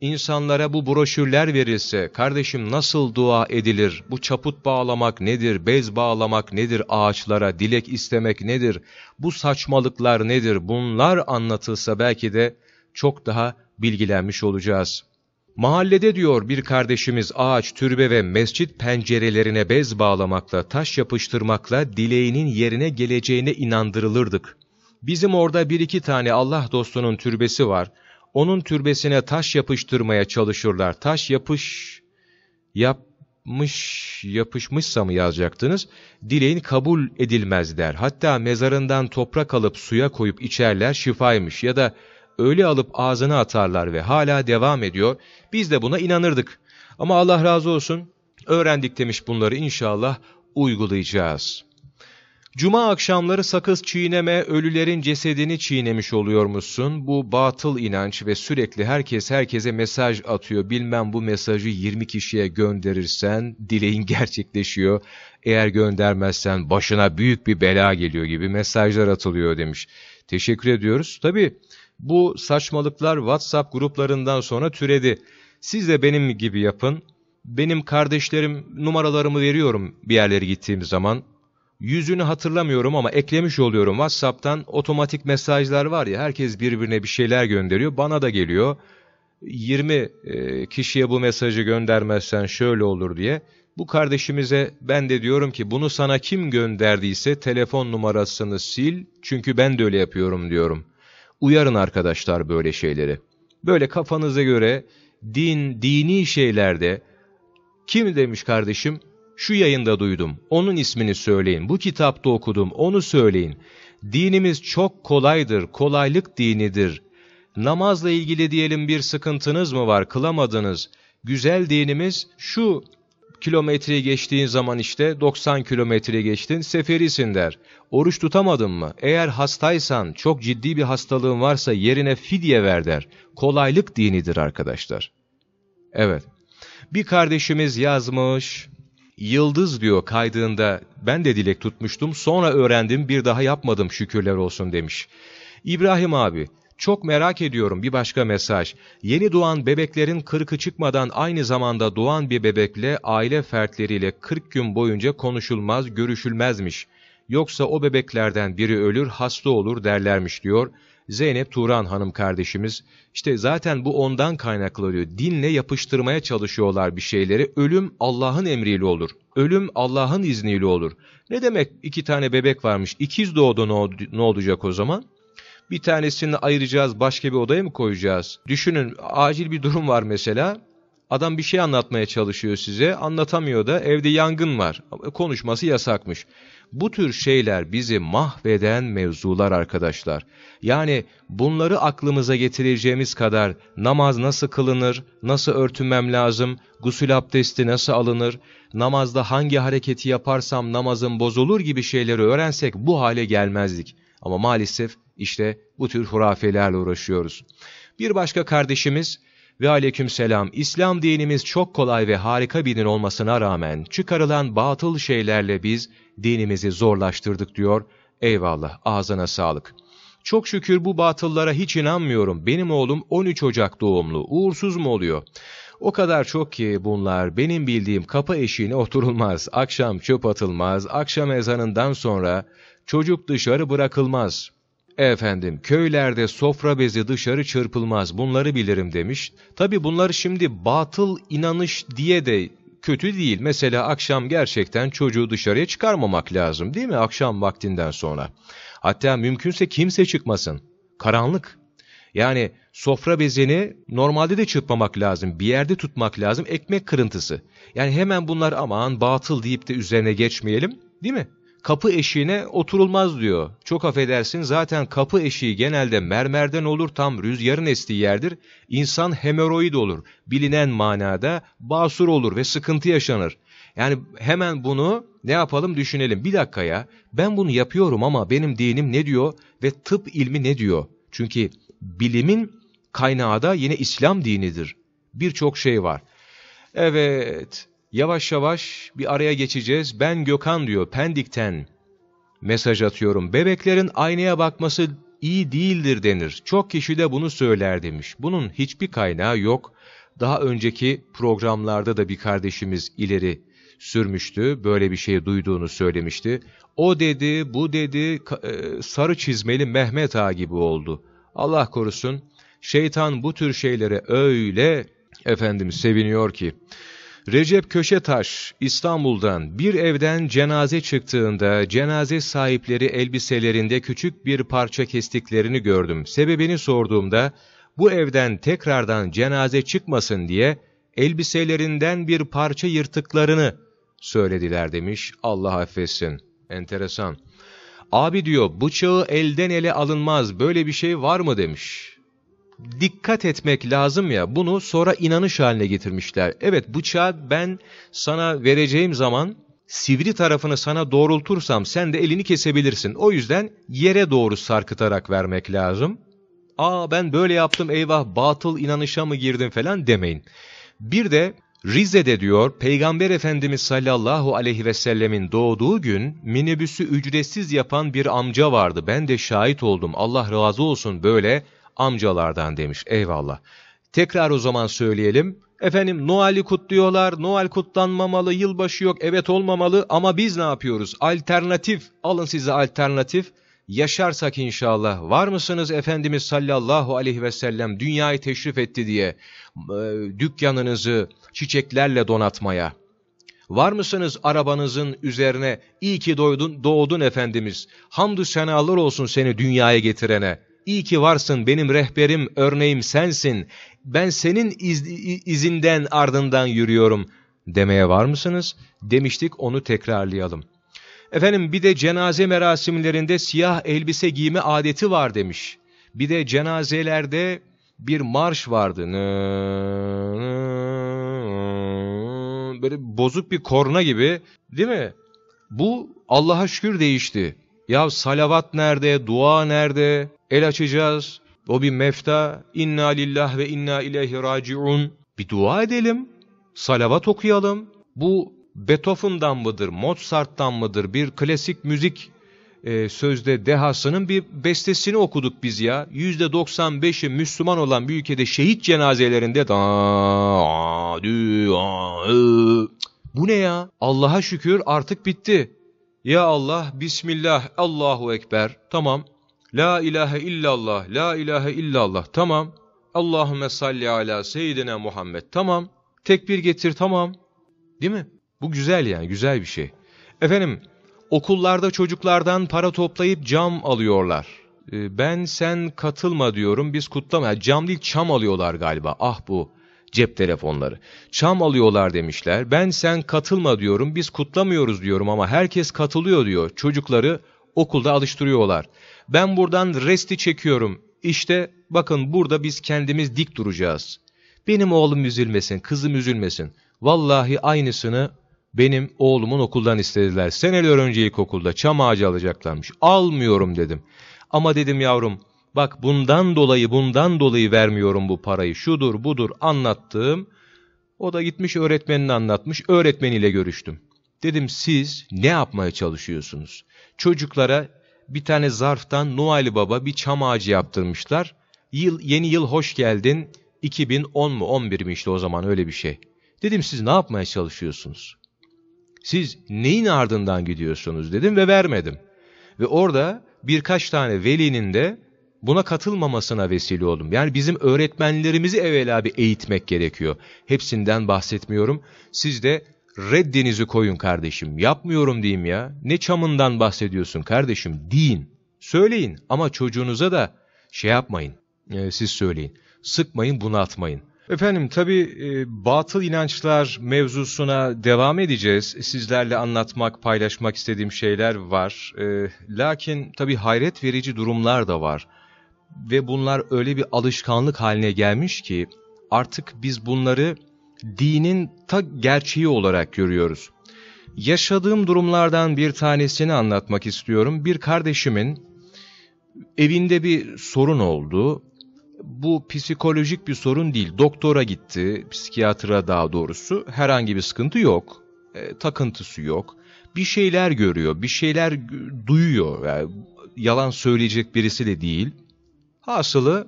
insanlara bu broşürler verilse, kardeşim nasıl dua edilir, bu çaput bağlamak nedir, bez bağlamak nedir ağaçlara, dilek istemek nedir, bu saçmalıklar nedir, bunlar anlatılsa belki de çok daha bilgilenmiş olacağız. Mahallede diyor bir kardeşimiz ağaç, türbe ve mescit pencerelerine bez bağlamakla, taş yapıştırmakla dileğinin yerine geleceğine inandırılırdık. Bizim orada bir iki tane Allah dostunun türbesi var. Onun türbesine taş yapıştırmaya çalışırlar. Taş yapış, yapmış, yapışmışsa mı yazacaktınız? Dileğin kabul edilmez der. Hatta mezarından toprak alıp suya koyup içerler şifaymış ya da öyle alıp ağzına atarlar ve hala devam ediyor. Biz de buna inanırdık. Ama Allah razı olsun öğrendik demiş bunları inşallah uygulayacağız. Cuma akşamları sakız çiğneme, ölülerin cesedini çiğnemiş oluyormuşsun. Bu batıl inanç ve sürekli herkes herkese mesaj atıyor. Bilmem bu mesajı 20 kişiye gönderirsen dileğin gerçekleşiyor. Eğer göndermezsen başına büyük bir bela geliyor gibi mesajlar atılıyor demiş. Teşekkür ediyoruz. Tabii bu saçmalıklar WhatsApp gruplarından sonra türedi. Siz de benim gibi yapın. Benim kardeşlerim numaralarımı veriyorum bir yerlere gittiğim zaman. Yüzünü hatırlamıyorum ama eklemiş oluyorum WhatsApp'tan otomatik mesajlar var ya herkes birbirine bir şeyler gönderiyor bana da geliyor. 20 kişiye bu mesajı göndermezsen şöyle olur diye. Bu kardeşimize ben de diyorum ki bunu sana kim gönderdiyse telefon numarasını sil çünkü ben de öyle yapıyorum diyorum. Uyarın arkadaşlar böyle şeyleri. Böyle kafanıza göre din, dini şeylerde kim demiş kardeşim? Şu yayında duydum. Onun ismini söyleyin. Bu kitapta okudum. Onu söyleyin. Dinimiz çok kolaydır. Kolaylık dinidir. Namazla ilgili diyelim bir sıkıntınız mı var? Kılamadınız. Güzel dinimiz şu kilometreyi geçtiğin zaman işte 90 kilometre geçtin seferisin der. Oruç tutamadın mı? Eğer hastaysan, çok ciddi bir hastalığın varsa yerine fidye ver der. Kolaylık dinidir arkadaşlar. Evet. Bir kardeşimiz yazmış, Yıldız diyor kaydığında ben de dilek tutmuştum sonra öğrendim bir daha yapmadım şükürler olsun demiş. İbrahim abi çok merak ediyorum bir başka mesaj. Yeni doğan bebeklerin kırkı çıkmadan aynı zamanda doğan bir bebekle aile fertleriyle 40 gün boyunca konuşulmaz, görüşülmezmiş. Yoksa o bebeklerden biri ölür, hasta olur derlermiş diyor. Zeynep Turan hanım kardeşimiz. İşte zaten bu ondan kaynaklanıyor. Dinle yapıştırmaya çalışıyorlar bir şeyleri. Ölüm Allah'ın emriyle olur. Ölüm Allah'ın izniyle olur. Ne demek iki tane bebek varmış, ikiz doğdu ne olacak o zaman? Bir tanesini ayıracağız, başka bir odaya mı koyacağız? Düşünün, acil bir durum var mesela. Adam bir şey anlatmaya çalışıyor size, anlatamıyor da evde yangın var. Konuşması yasakmış. Bu tür şeyler bizi mahveden mevzular arkadaşlar. Yani bunları aklımıza getireceğimiz kadar namaz nasıl kılınır, nasıl örtünmem lazım, gusül abdesti nasıl alınır, namazda hangi hareketi yaparsam namazım bozulur gibi şeyleri öğrensek bu hale gelmezdik. Ama maalesef işte bu tür hurafelerle uğraşıyoruz. Bir başka kardeşimiz ve aleykümselam İslam dinimiz çok kolay ve harika bir din olmasına rağmen çıkarılan batıl şeylerle biz dinimizi zorlaştırdık diyor. Eyvallah ağzına sağlık. Çok şükür bu batıllara hiç inanmıyorum. Benim oğlum 13 Ocak doğumlu. Uğursuz mu oluyor? O kadar çok ki bunlar benim bildiğim kapı eşiğine oturulmaz. Akşam çöp atılmaz. Akşam ezanından sonra çocuk dışarı bırakılmaz. Efendim köylerde sofra bezi dışarı çırpılmaz bunları bilirim demiş. Tabi bunları şimdi batıl inanış diye de kötü değil. Mesela akşam gerçekten çocuğu dışarıya çıkarmamak lazım değil mi akşam vaktinden sonra? Hatta mümkünse kimse çıkmasın. Karanlık. Yani sofra bezini normalde de çırpmamak lazım. Bir yerde tutmak lazım. Ekmek kırıntısı. Yani hemen bunlar aman batıl deyip de üzerine geçmeyelim. Değil mi? Kapı eşiğine oturulmaz diyor. Çok affedersin zaten kapı eşiği genelde mermerden olur tam rüzgarın estiği yerdir. İnsan hemoroid olur. Bilinen manada basur olur ve sıkıntı yaşanır. Yani hemen bunu ne yapalım düşünelim. Bir dakika ya ben bunu yapıyorum ama benim dinim ne diyor ve tıp ilmi ne diyor? Çünkü bilimin kaynağı da yine İslam dinidir. Birçok şey var. Evet, yavaş yavaş bir araya geçeceğiz. Ben Gökhan diyor Pendik'ten mesaj atıyorum. Bebeklerin aynaya bakması iyi değildir denir. Çok kişi de bunu söyler demiş. Bunun hiçbir kaynağı yok. Daha önceki programlarda da bir kardeşimiz ileri sürmüştü. Böyle bir şey duyduğunu söylemişti. O dedi, bu dedi, sarı çizmeli Mehmet Ağa gibi oldu. Allah korusun. Şeytan bu tür şeylere öyle efendim seviniyor ki. Recep Köşetaş İstanbul'dan bir evden cenaze çıktığında cenaze sahipleri elbiselerinde küçük bir parça kestiklerini gördüm. Sebebini sorduğumda bu evden tekrardan cenaze çıkmasın diye elbiselerinden bir parça yırtıklarını söylediler demiş. Allah affetsin. Enteresan. Abi diyor bıçağı elden ele alınmaz böyle bir şey var mı demiş. Dikkat etmek lazım ya bunu sonra inanış haline getirmişler. Evet bıçağı ben sana vereceğim zaman sivri tarafını sana doğrultursam sen de elini kesebilirsin. O yüzden yere doğru sarkıtarak vermek lazım. Aa ben böyle yaptım eyvah batıl inanışa mı girdim falan demeyin. Bir de Rize'de diyor Peygamber Efendimiz sallallahu aleyhi ve sellemin doğduğu gün minibüsü ücretsiz yapan bir amca vardı. Ben de şahit oldum. Allah razı olsun böyle amcalardan demiş. Eyvallah. Tekrar o zaman söyleyelim. Efendim Noel'i kutluyorlar. Noel kutlanmamalı, yılbaşı yok. Evet olmamalı ama biz ne yapıyoruz? Alternatif. Alın size alternatif. Yaşarsak inşallah. Var mısınız Efendimiz sallallahu aleyhi ve sellem dünyayı teşrif etti diye e, dükkanınızı çiçeklerle donatmaya? Var mısınız arabanızın üzerine iyi ki doğdun, doğdun Efendimiz. Hamdü senalar olsun seni dünyaya getirene. İyi ki varsın benim rehberim, örneğim sensin. Ben senin iz, izinden ardından yürüyorum demeye var mısınız? Demiştik onu tekrarlayalım. Efendim bir de cenaze merasimlerinde siyah elbise giyme adeti var demiş. Bir de cenazelerde bir marş vardı. Böyle bozuk bir korna gibi değil mi? Bu Allah'a şükür değişti. Ya salavat nerede, dua nerede? El açacağız. O bir mefta. İnna lillah ve inna ileyhi raciun. Bir dua edelim. Salavat okuyalım. Bu Beethoven'dan mıdır, Mozart'tan mıdır bir klasik müzik e, sözde dehasının bir bestesini okuduk biz ya. %95'i Müslüman olan bir ülkede şehit cenazelerinde bu ne ya? Allah'a şükür artık bitti. Ya Allah, Bismillah, Allahu Ekber. Tamam. La ilahe illallah, la ilahe illallah. Tamam. Allahümme salli ala seyyidina Muhammed. Tamam. Tekbir getir tamam. Değil mi? Bu güzel yani güzel bir şey. Efendim okullarda çocuklardan para toplayıp cam alıyorlar. Ee, ben sen katılma diyorum biz kutlama. Cam değil çam alıyorlar galiba. Ah bu cep telefonları. Çam alıyorlar demişler. Ben sen katılma diyorum biz kutlamıyoruz diyorum ama herkes katılıyor diyor. Çocukları okulda alıştırıyorlar. Ben buradan resti çekiyorum. İşte bakın burada biz kendimiz dik duracağız. Benim oğlum üzülmesin, kızım üzülmesin. Vallahi aynısını benim oğlumun okuldan istediler. Seneler önce ilkokulda çam ağacı alacaklarmış. Almıyorum dedim. Ama dedim yavrum bak bundan dolayı bundan dolayı vermiyorum bu parayı. Şudur budur anlattım. O da gitmiş öğretmenini anlatmış. Öğretmeniyle görüştüm. Dedim siz ne yapmaya çalışıyorsunuz? Çocuklara bir tane zarftan Noel Baba bir çam ağacı yaptırmışlar. Yıl, yeni yıl hoş geldin. 2010 mu 11 mi işte o zaman öyle bir şey. Dedim siz ne yapmaya çalışıyorsunuz? Siz neyin ardından gidiyorsunuz dedim ve vermedim. Ve orada birkaç tane velinin de buna katılmamasına vesile oldum. Yani bizim öğretmenlerimizi evvela bir eğitmek gerekiyor. Hepsinden bahsetmiyorum. Siz de reddinizi koyun kardeşim. Yapmıyorum diyeyim ya. Ne çamından bahsediyorsun kardeşim? Deyin. Söyleyin ama çocuğunuza da şey yapmayın. E, siz söyleyin. Sıkmayın, bunaltmayın. Efendim tabii e, batıl inançlar mevzusuna devam edeceğiz. Sizlerle anlatmak, paylaşmak istediğim şeyler var. E, lakin tabii hayret verici durumlar da var. Ve bunlar öyle bir alışkanlık haline gelmiş ki artık biz bunları dinin ta gerçeği olarak görüyoruz. Yaşadığım durumlardan bir tanesini anlatmak istiyorum. Bir kardeşimin evinde bir sorun oldu bu psikolojik bir sorun değil. Doktora gitti, psikiyatra daha doğrusu. Herhangi bir sıkıntı yok. E, takıntısı yok. Bir şeyler görüyor, bir şeyler duyuyor. Yani yalan söyleyecek birisi de değil. Hasılı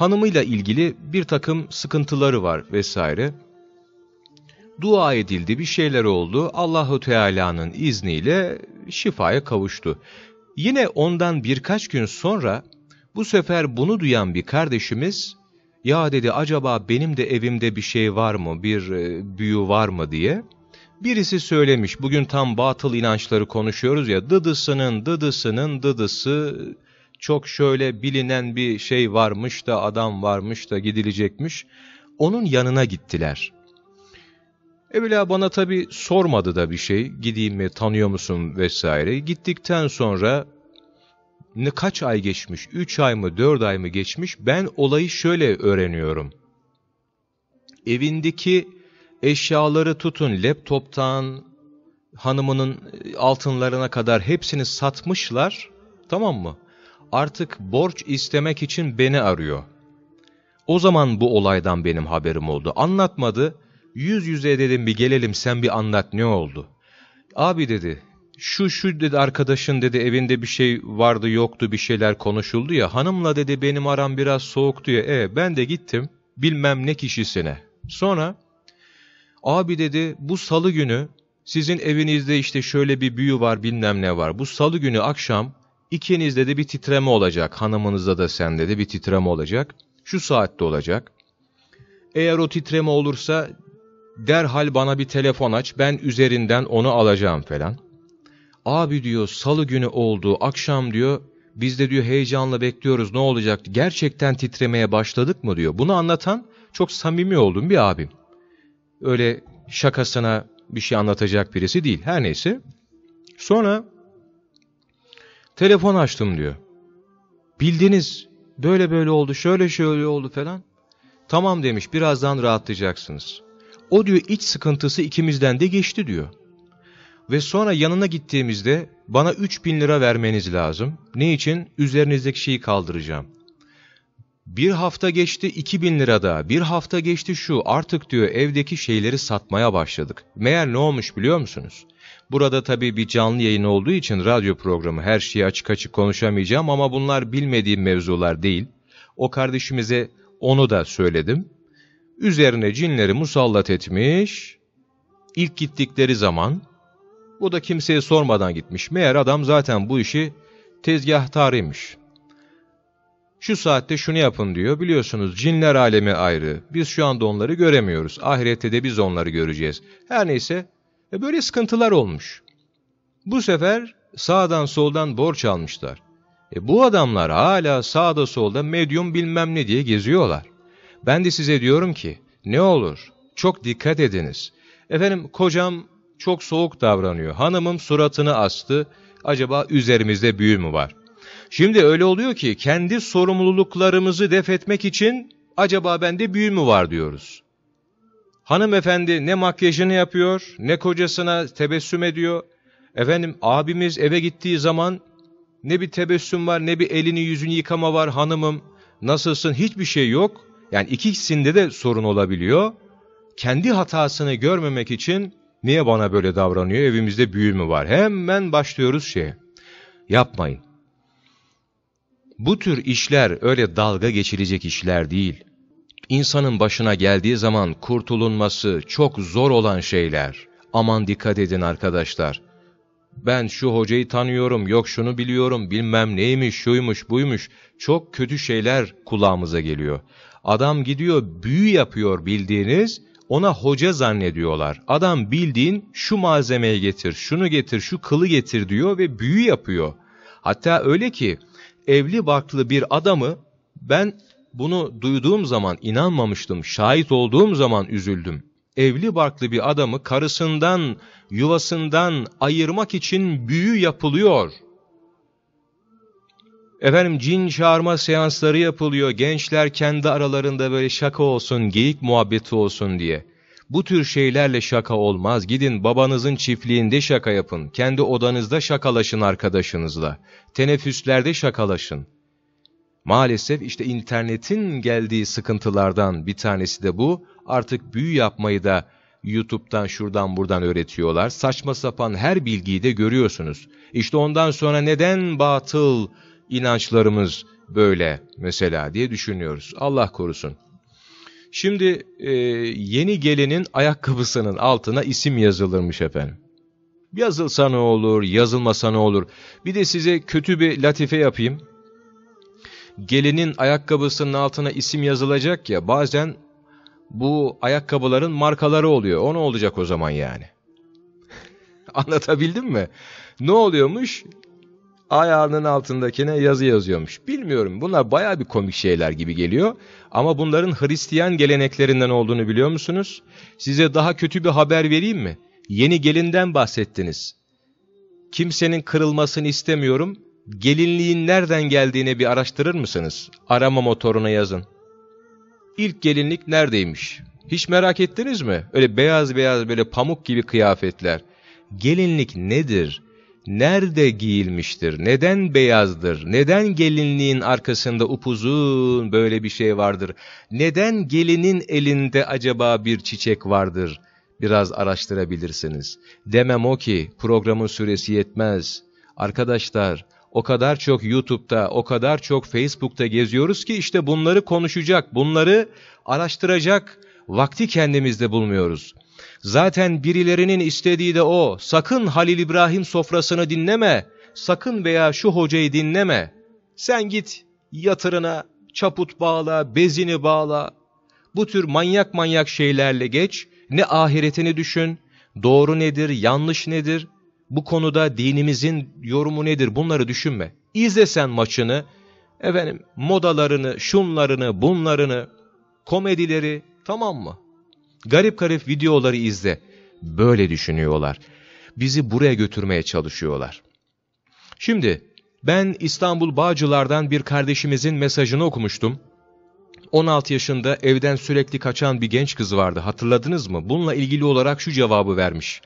hanımıyla ilgili bir takım sıkıntıları var vesaire. Dua edildi, bir şeyler oldu. Allahu Teala'nın izniyle şifaya kavuştu. Yine ondan birkaç gün sonra bu sefer bunu duyan bir kardeşimiz, ya dedi acaba benim de evimde bir şey var mı, bir e, büyü var mı diye. Birisi söylemiş, bugün tam batıl inançları konuşuyoruz ya, dıdısının dıdısının dıdısı, çok şöyle bilinen bir şey varmış da adam varmış da gidilecekmiş. Onun yanına gittiler. Evvela bana tabi sormadı da bir şey, gideyim mi, tanıyor musun vesaire. Gittikten sonra ne kaç ay geçmiş, 3 ay mı 4 ay mı geçmiş ben olayı şöyle öğreniyorum. Evindeki eşyaları tutun laptoptan hanımının e, altınlarına kadar hepsini satmışlar tamam mı? Artık borç istemek için beni arıyor. O zaman bu olaydan benim haberim oldu. Anlatmadı. Yüz yüze dedim bir gelelim sen bir anlat ne oldu? Abi dedi şu şu dedi arkadaşın dedi evinde bir şey vardı yoktu bir şeyler konuşuldu ya hanımla dedi benim aram biraz soğuktu ya e ben de gittim bilmem ne kişisine. Sonra abi dedi bu salı günü sizin evinizde işte şöyle bir büyü var bilmem ne var. Bu salı günü akşam ikinizde de bir titreme olacak hanımınızda da sende de bir titreme olacak. Şu saatte olacak. Eğer o titreme olursa derhal bana bir telefon aç ben üzerinden onu alacağım falan. Abi diyor salı günü oldu akşam diyor biz de diyor heyecanla bekliyoruz ne olacak gerçekten titremeye başladık mı diyor. Bunu anlatan çok samimi olduğum bir abim. Öyle şakasına bir şey anlatacak birisi değil her neyse. Sonra telefon açtım diyor. Bildiniz böyle böyle oldu şöyle şöyle oldu falan. Tamam demiş birazdan rahatlayacaksınız. O diyor iç sıkıntısı ikimizden de geçti diyor. Ve sonra yanına gittiğimizde bana 3000 lira vermeniz lazım. Ne için? Üzerinizdeki şeyi kaldıracağım. Bir hafta geçti 2000 lira daha. Bir hafta geçti şu. Artık diyor evdeki şeyleri satmaya başladık. Meğer ne olmuş biliyor musunuz? Burada tabii bir canlı yayın olduğu için radyo programı her şeyi açık açık konuşamayacağım ama bunlar bilmediğim mevzular değil. O kardeşimize onu da söyledim. Üzerine cinleri musallat etmiş. İlk gittikleri zaman bu da kimseye sormadan gitmiş. Meğer adam zaten bu işi tezgahtarıymış. Şu saatte şunu yapın diyor. Biliyorsunuz cinler alemi ayrı. Biz şu anda onları göremiyoruz. Ahirette de biz onları göreceğiz. Her neyse e böyle sıkıntılar olmuş. Bu sefer sağdan soldan borç almışlar. E bu adamlar hala sağda solda medyum bilmem ne diye geziyorlar. Ben de size diyorum ki ne olur çok dikkat ediniz. Efendim kocam çok soğuk davranıyor. Hanımım suratını astı. Acaba üzerimizde büyü mü var? Şimdi öyle oluyor ki kendi sorumluluklarımızı def etmek için acaba bende büyü mü var diyoruz. Hanımefendi ne makyajını yapıyor, ne kocasına tebessüm ediyor. Efendim abimiz eve gittiği zaman ne bir tebessüm var, ne bir elini yüzünü yıkama var hanımım. Nasılsın hiçbir şey yok. Yani ikisinde de sorun olabiliyor. Kendi hatasını görmemek için Niye bana böyle davranıyor? Evimizde büyü mü var? Hemen başlıyoruz şeye. Yapmayın. Bu tür işler öyle dalga geçilecek işler değil. İnsanın başına geldiği zaman kurtulunması çok zor olan şeyler. Aman dikkat edin arkadaşlar. Ben şu hocayı tanıyorum, yok şunu biliyorum, bilmem neymiş, şuymuş, buymuş. Çok kötü şeyler kulağımıza geliyor. Adam gidiyor, büyü yapıyor bildiğiniz, ona hoca zannediyorlar. Adam bildiğin şu malzemeyi getir, şunu getir, şu kılı getir diyor ve büyü yapıyor. Hatta öyle ki evli barklı bir adamı ben bunu duyduğum zaman inanmamıştım, şahit olduğum zaman üzüldüm. Evli barklı bir adamı karısından, yuvasından ayırmak için büyü yapılıyor. Efendim cin çağırma seansları yapılıyor. Gençler kendi aralarında böyle şaka olsun, geyik muhabbeti olsun diye. Bu tür şeylerle şaka olmaz. Gidin babanızın çiftliğinde şaka yapın. Kendi odanızda şakalaşın arkadaşınızla. Teneffüslerde şakalaşın. Maalesef işte internetin geldiği sıkıntılardan bir tanesi de bu. Artık büyü yapmayı da YouTube'dan şuradan buradan öğretiyorlar. Saçma sapan her bilgiyi de görüyorsunuz. İşte ondan sonra neden batıl inançlarımız böyle mesela diye düşünüyoruz. Allah korusun. Şimdi e, yeni gelinin ayakkabısının altına isim yazılırmış efendim. Yazılsa ne olur, yazılmasa ne olur. Bir de size kötü bir latife yapayım. Gelinin ayakkabısının altına isim yazılacak ya bazen bu ayakkabıların markaları oluyor. O ne olacak o zaman yani? Anlatabildim mi? Ne oluyormuş? Ayağının altındakine yazı yazıyormuş. Bilmiyorum bunlar baya bir komik şeyler gibi geliyor. Ama bunların Hristiyan geleneklerinden olduğunu biliyor musunuz? Size daha kötü bir haber vereyim mi? Yeni gelinden bahsettiniz. Kimsenin kırılmasını istemiyorum. Gelinliğin nereden geldiğini bir araştırır mısınız? Arama motoruna yazın. İlk gelinlik neredeymiş? Hiç merak ettiniz mi? Öyle beyaz beyaz böyle pamuk gibi kıyafetler. Gelinlik nedir? Nerede giyilmiştir? Neden beyazdır? Neden gelinliğin arkasında upuzun böyle bir şey vardır? Neden gelinin elinde acaba bir çiçek vardır? Biraz araştırabilirsiniz. Demem o ki programın süresi yetmez. Arkadaşlar o kadar çok YouTube'da, o kadar çok Facebook'ta geziyoruz ki işte bunları konuşacak, bunları araştıracak vakti kendimizde bulmuyoruz. Zaten birilerinin istediği de o. Sakın Halil İbrahim sofrasını dinleme. Sakın veya şu hocayı dinleme. Sen git yatırına, çaput bağla, bezini bağla. Bu tür manyak manyak şeylerle geç. Ne ahiretini düşün. Doğru nedir, yanlış nedir? Bu konuda dinimizin yorumu nedir bunları düşünme. İzle sen maçını. Efendim modalarını, şunlarını, bunlarını, komedileri tamam mı? Garip garip videoları izle. Böyle düşünüyorlar. Bizi buraya götürmeye çalışıyorlar. Şimdi ben İstanbul Bağcılar'dan bir kardeşimizin mesajını okumuştum. 16 yaşında evden sürekli kaçan bir genç kız vardı hatırladınız mı? Bununla ilgili olarak şu cevabı vermiş.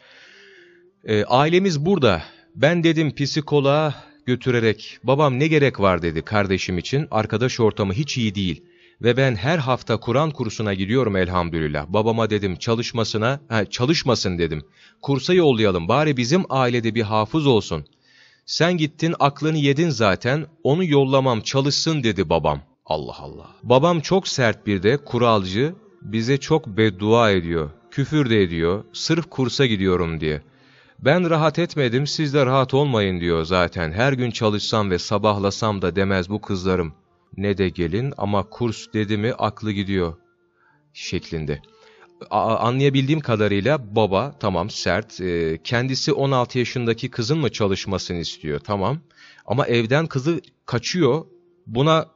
E, ailemiz burada. Ben dedim psikoloğa götürerek babam ne gerek var dedi kardeşim için. Arkadaş ortamı hiç iyi değil. Ve ben her hafta Kur'an kursuna gidiyorum elhamdülillah. Babama dedim çalışmasına, he, çalışmasın dedim. Kursa yollayalım bari bizim ailede bir hafız olsun. Sen gittin aklını yedin zaten onu yollamam çalışsın dedi babam. Allah Allah. Babam çok sert bir de kuralcı bize çok beddua ediyor. Küfür de ediyor sırf kursa gidiyorum diye. Ben rahat etmedim siz de rahat olmayın diyor zaten. Her gün çalışsam ve sabahlasam da demez bu kızlarım ne de gelin ama kurs dedi mi aklı gidiyor şeklinde. A anlayabildiğim kadarıyla baba tamam sert, e, kendisi 16 yaşındaki kızın mı çalışmasını istiyor tamam ama evden kızı kaçıyor buna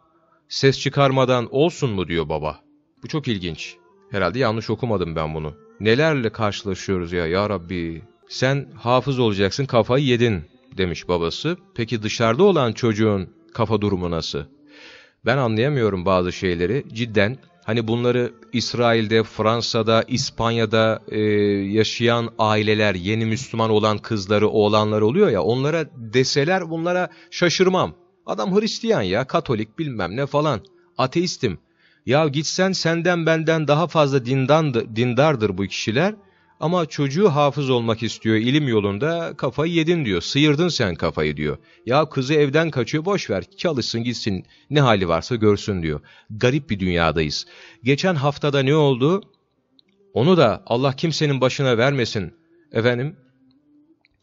ses çıkarmadan olsun mu diyor baba. Bu çok ilginç. Herhalde yanlış okumadım ben bunu. Nelerle karşılaşıyoruz ya ya Rabbi. Sen hafız olacaksın kafayı yedin demiş babası. Peki dışarıda olan çocuğun kafa durumu nasıl? Ben anlayamıyorum bazı şeyleri cidden. Hani bunları İsrail'de, Fransa'da, İspanya'da e, yaşayan aileler, yeni Müslüman olan kızları, oğlanları oluyor ya onlara deseler bunlara şaşırmam. Adam Hristiyan ya, Katolik bilmem ne falan. Ateistim. Ya gitsen senden benden daha fazla dindandır, dindardır bu kişiler. Ama çocuğu hafız olmak istiyor ilim yolunda kafayı yedin diyor. Sıyırdın sen kafayı diyor. Ya kızı evden kaçıyor boş ver çalışsın gitsin ne hali varsa görsün diyor. Garip bir dünyadayız. Geçen haftada ne oldu? Onu da Allah kimsenin başına vermesin. Efendim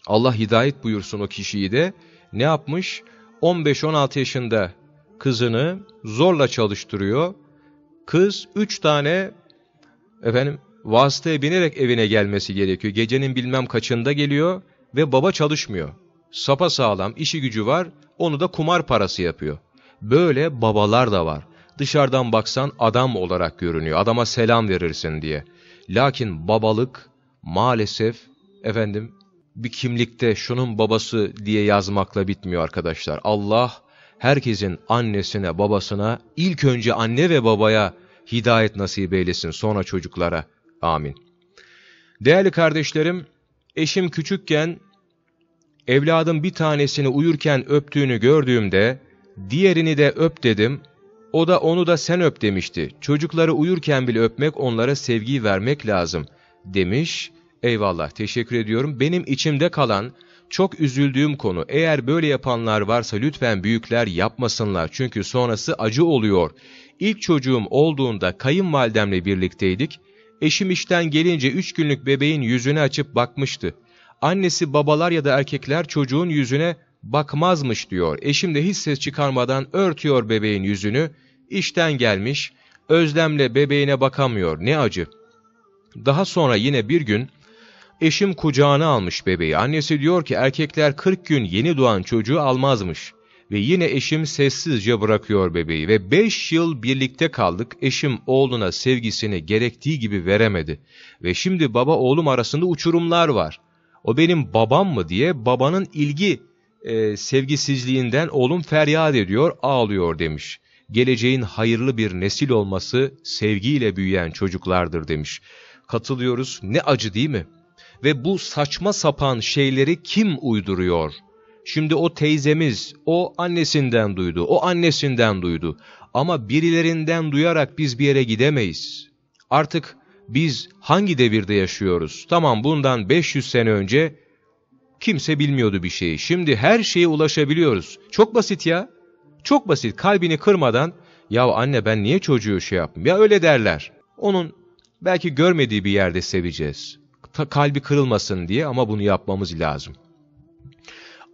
Allah hidayet buyursun o kişiyi de. Ne yapmış? 15-16 yaşında kızını zorla çalıştırıyor. Kız 3 tane efendim vasıtaya binerek evine gelmesi gerekiyor. Gecenin bilmem kaçında geliyor ve baba çalışmıyor. Sapa sağlam işi gücü var onu da kumar parası yapıyor. Böyle babalar da var. Dışarıdan baksan adam olarak görünüyor. Adama selam verirsin diye. Lakin babalık maalesef efendim bir kimlikte şunun babası diye yazmakla bitmiyor arkadaşlar. Allah herkesin annesine, babasına, ilk önce anne ve babaya hidayet nasip eylesin, sonra çocuklara. Amin. Değerli kardeşlerim, eşim küçükken evladım bir tanesini uyurken öptüğünü gördüğümde diğerini de öp dedim. O da onu da sen öp demişti. Çocukları uyurken bile öpmek onlara sevgiyi vermek lazım demiş. Eyvallah teşekkür ediyorum. Benim içimde kalan çok üzüldüğüm konu eğer böyle yapanlar varsa lütfen büyükler yapmasınlar. Çünkü sonrası acı oluyor. İlk çocuğum olduğunda kayınvalidemle birlikteydik. Eşim işten gelince üç günlük bebeğin yüzünü açıp bakmıştı. Annesi babalar ya da erkekler çocuğun yüzüne bakmazmış diyor. Eşim de hiç ses çıkarmadan örtüyor bebeğin yüzünü. İşten gelmiş, özlemle bebeğine bakamıyor. Ne acı. Daha sonra yine bir gün eşim kucağına almış bebeği. Annesi diyor ki erkekler 40 gün yeni doğan çocuğu almazmış. Ve yine eşim sessizce bırakıyor bebeği ve 5 yıl birlikte kaldık. Eşim oğluna sevgisini gerektiği gibi veremedi. Ve şimdi baba oğlum arasında uçurumlar var. O benim babam mı diye babanın ilgi e, sevgisizliğinden oğlum feryat ediyor, ağlıyor demiş. Geleceğin hayırlı bir nesil olması sevgiyle büyüyen çocuklardır demiş. Katılıyoruz. Ne acı değil mi? Ve bu saçma sapan şeyleri kim uyduruyor? Şimdi o teyzemiz, o annesinden duydu, o annesinden duydu. Ama birilerinden duyarak biz bir yere gidemeyiz. Artık biz hangi devirde yaşıyoruz? Tamam bundan 500 sene önce kimse bilmiyordu bir şeyi. Şimdi her şeye ulaşabiliyoruz. Çok basit ya. Çok basit. Kalbini kırmadan ya anne ben niye çocuğu şey yaptım? Ya öyle derler. Onun belki görmediği bir yerde seveceğiz. Ta, kalbi kırılmasın diye ama bunu yapmamız lazım.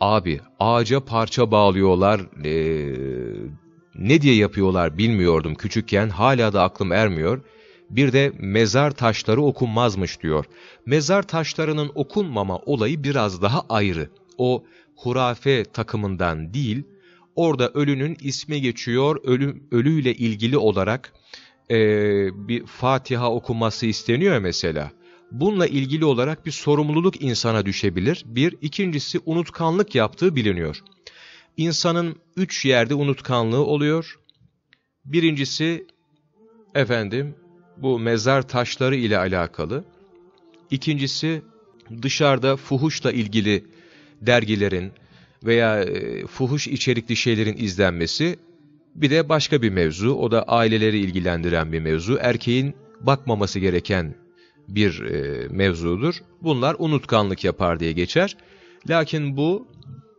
Abi ağaca parça bağlıyorlar. Ee, ne diye yapıyorlar bilmiyordum küçükken. Hala da aklım ermiyor. Bir de mezar taşları okunmazmış diyor. Mezar taşlarının okunmama olayı biraz daha ayrı. O hurafe takımından değil, orada ölünün ismi geçiyor, ölü, ölüyle ilgili olarak e, bir Fatiha okunması isteniyor mesela. Bununla ilgili olarak bir sorumluluk insana düşebilir. Bir, ikincisi unutkanlık yaptığı biliniyor. İnsanın üç yerde unutkanlığı oluyor. Birincisi, efendim, bu mezar taşları ile alakalı. İkincisi dışarıda fuhuşla ilgili dergilerin veya e, fuhuş içerikli şeylerin izlenmesi. Bir de başka bir mevzu, o da aileleri ilgilendiren bir mevzu. Erkeğin bakmaması gereken bir e, mevzudur. Bunlar unutkanlık yapar diye geçer. Lakin bu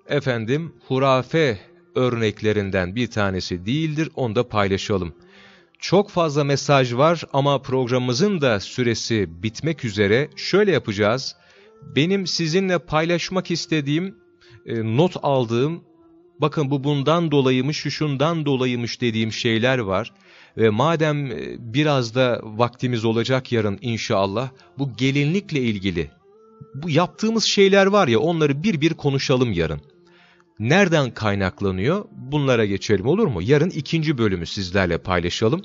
efendim hurafe örneklerinden bir tanesi değildir. Onu da paylaşalım. Çok fazla mesaj var ama programımızın da süresi bitmek üzere. Şöyle yapacağız. Benim sizinle paylaşmak istediğim, e, not aldığım, bakın bu bundan dolayıymış, şu şundan dolayıymış dediğim şeyler var. Ve madem e, biraz da vaktimiz olacak yarın inşallah, bu gelinlikle ilgili, bu yaptığımız şeyler var ya onları bir bir konuşalım yarın. Nereden kaynaklanıyor? Bunlara geçelim olur mu? Yarın ikinci bölümü sizlerle paylaşalım.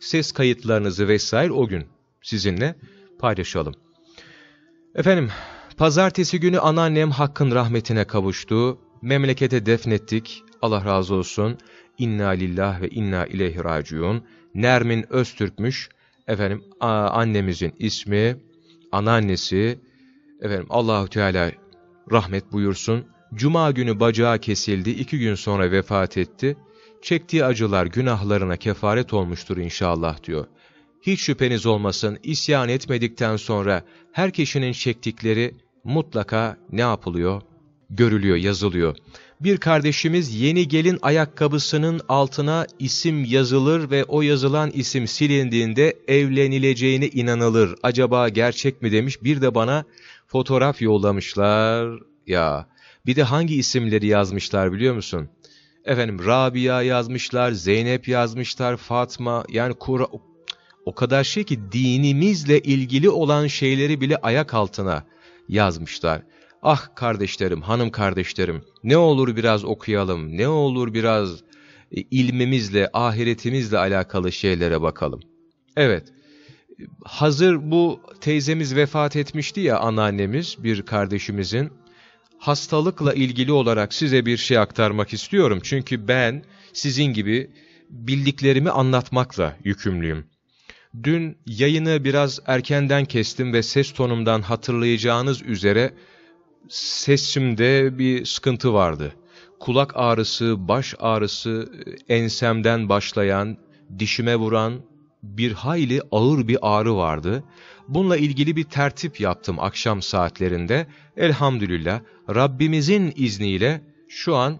Ses kayıtlarınızı vesaire o gün sizinle paylaşalım. Efendim, pazartesi günü anneannem Hakk'ın rahmetine kavuştu. Memlekete defnettik. Allah razı olsun. İnna lillah ve inna ileyhi raciun. Nermin Öztürk'müş. Efendim, annemizin ismi, anneannesi. Efendim, Allahu Teala rahmet buyursun. Cuma günü bacağı kesildi, iki gün sonra vefat etti. Çektiği acılar günahlarına kefaret olmuştur inşallah diyor. Hiç şüpheniz olmasın, isyan etmedikten sonra her kişinin çektikleri mutlaka ne yapılıyor? Görülüyor, yazılıyor. Bir kardeşimiz yeni gelin ayakkabısının altına isim yazılır ve o yazılan isim silindiğinde evlenileceğine inanılır. Acaba gerçek mi demiş. Bir de bana fotoğraf yollamışlar. Ya bir de hangi isimleri yazmışlar biliyor musun? Efendim Rabia yazmışlar, Zeynep yazmışlar, Fatma yani Kur o kadar şey ki dinimizle ilgili olan şeyleri bile ayak altına yazmışlar. Ah kardeşlerim, hanım kardeşlerim, ne olur biraz okuyalım, ne olur biraz e, ilmimizle, ahiretimizle alakalı şeylere bakalım. Evet, hazır bu teyzemiz vefat etmişti ya anneannemiz, bir kardeşimizin. Hastalıkla ilgili olarak size bir şey aktarmak istiyorum. Çünkü ben sizin gibi bildiklerimi anlatmakla yükümlüyüm. Dün yayını biraz erkenden kestim ve ses tonumdan hatırlayacağınız üzere sesimde bir sıkıntı vardı. Kulak ağrısı, baş ağrısı, ensemden başlayan, dişime vuran bir hayli ağır bir ağrı vardı. Bununla ilgili bir tertip yaptım akşam saatlerinde. Elhamdülillah Rabbimizin izniyle şu an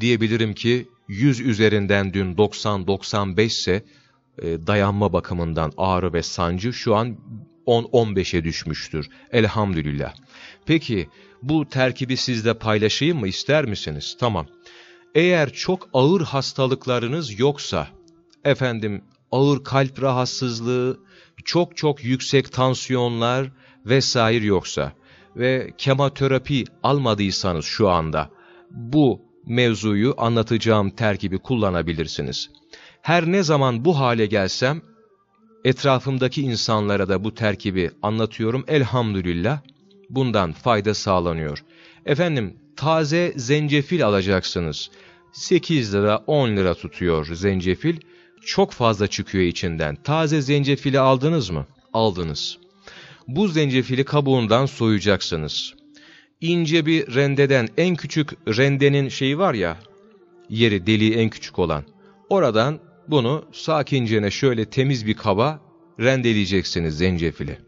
diyebilirim ki 100 üzerinden dün 90-95 ise e, dayanma bakımından ağrı ve sancı şu an 10-15'e düşmüştür. Elhamdülillah. Peki bu terkibi sizle paylaşayım mı ister misiniz? Tamam. Eğer çok ağır hastalıklarınız yoksa, efendim ağır kalp rahatsızlığı, çok çok yüksek tansiyonlar vesaire yoksa ve kemoterapi almadıysanız şu anda bu mevzuyu anlatacağım terkibi kullanabilirsiniz. Her ne zaman bu hale gelsem etrafımdaki insanlara da bu terkibi anlatıyorum elhamdülillah bundan fayda sağlanıyor. Efendim taze zencefil alacaksınız. 8 lira 10 lira tutuyor zencefil. Çok fazla çıkıyor içinden. Taze zencefili aldınız mı? Aldınız. Bu zencefili kabuğundan soyacaksınız. İnce bir rendeden en küçük rendenin şeyi var ya, yeri deliği en küçük olan. Oradan bunu sakincene şöyle temiz bir kaba rendeleyeceksiniz zencefili.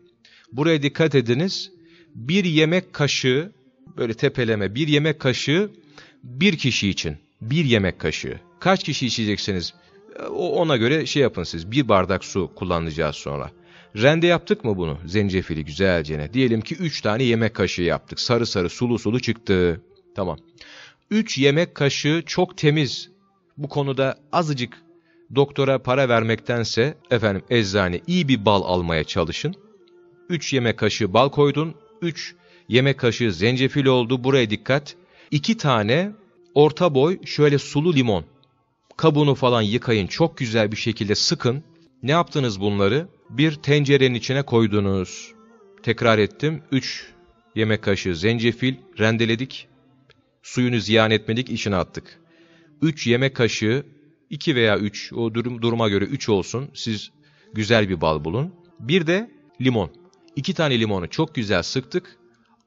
Buraya dikkat ediniz. Bir yemek kaşığı, böyle tepeleme bir yemek kaşığı bir kişi için. Bir yemek kaşığı. Kaç kişi içeceksiniz? Ona göre şey yapın siz. Bir bardak su kullanacağız sonra. Rende yaptık mı bunu? Zencefili güzelce. Diyelim ki 3 tane yemek kaşığı yaptık. Sarı sarı sulu sulu çıktı. Tamam. 3 yemek kaşığı çok temiz. Bu konuda azıcık doktora para vermektense efendim eczane iyi bir bal almaya çalışın. 3 yemek kaşığı bal koydun. 3 yemek kaşığı zencefil oldu. Buraya dikkat. 2 tane orta boy şöyle sulu limon. Kabuğunu falan yıkayın. Çok güzel bir şekilde sıkın. Ne yaptınız bunları? Bir tencerenin içine koydunuz. Tekrar ettim. 3 yemek kaşığı zencefil rendeledik. Suyunu ziyan etmedik, içine attık. 3 yemek kaşığı 2 veya 3 o durum duruma göre 3 olsun. Siz güzel bir bal bulun. Bir de limon. 2 tane limonu çok güzel sıktık.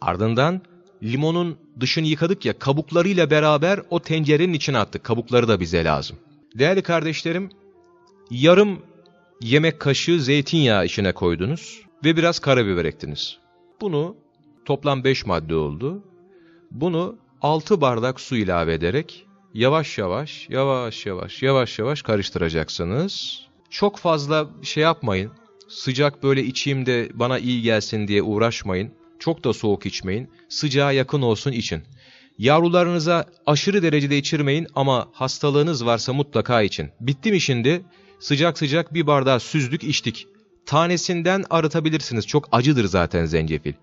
Ardından limonun dışını yıkadık ya kabuklarıyla beraber o tencerenin içine attık. Kabukları da bize lazım. Değerli kardeşlerim yarım yemek kaşığı zeytinyağı içine koydunuz ve biraz karabiber ektiniz. Bunu toplam 5 madde oldu. Bunu 6 bardak su ilave ederek yavaş yavaş, yavaş yavaş, yavaş yavaş karıştıracaksınız. Çok fazla şey yapmayın. Sıcak böyle içeyim de bana iyi gelsin diye uğraşmayın. Çok da soğuk içmeyin. Sıcağa yakın olsun için. Yavrularınıza aşırı derecede içirmeyin ama hastalığınız varsa mutlaka için. Bitti mi şimdi? Sıcak sıcak bir bardağı süzdük içtik. Tanesinden arıtabilirsiniz. Çok acıdır zaten zencefil.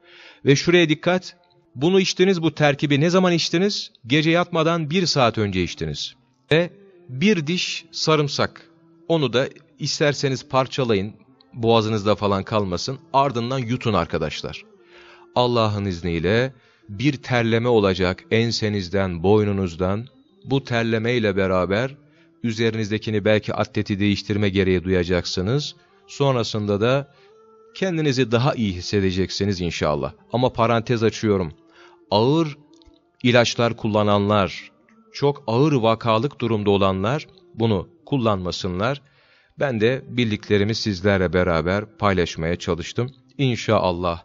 Ve şuraya dikkat. Bunu içtiniz bu terkibi ne zaman içtiniz? Gece yatmadan bir saat önce içtiniz. Ve bir diş sarımsak. Onu da isterseniz parçalayın. Boğazınızda falan kalmasın. Ardından yutun arkadaşlar. Allah'ın izniyle bir terleme olacak ensenizden, boynunuzdan. Bu terlemeyle beraber üzerinizdekini belki atleti değiştirme gereği duyacaksınız. Sonrasında da kendinizi daha iyi hissedeceksiniz inşallah. Ama parantez açıyorum. Ağır ilaçlar kullananlar, çok ağır vakalık durumda olanlar bunu kullanmasınlar. Ben de bildiklerimi sizlerle beraber paylaşmaya çalıştım. İnşallah.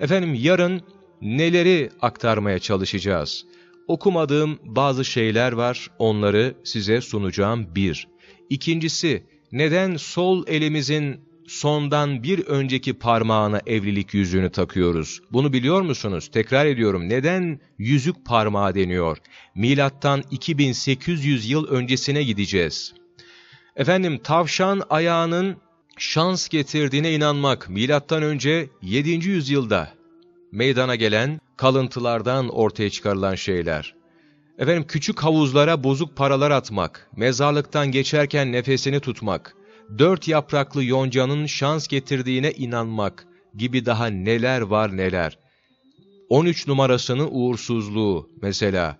Efendim yarın neleri aktarmaya çalışacağız? Okumadığım bazı şeyler var, onları size sunacağım bir. İkincisi, neden sol elimizin sondan bir önceki parmağına evlilik yüzüğünü takıyoruz? Bunu biliyor musunuz? Tekrar ediyorum, neden yüzük parmağı deniyor? Milattan 2800 yıl öncesine gideceğiz. Efendim, tavşan ayağının şans getirdiğine inanmak, milattan önce 7. yüzyılda meydana gelen kalıntılardan ortaya çıkarılan şeyler. efendim küçük havuzlara bozuk paralar atmak, mezarlıktan geçerken nefesini tutmak, dört yapraklı yoncanın şans getirdiğine inanmak gibi daha neler var neler. 13 numarasının uğursuzluğu mesela.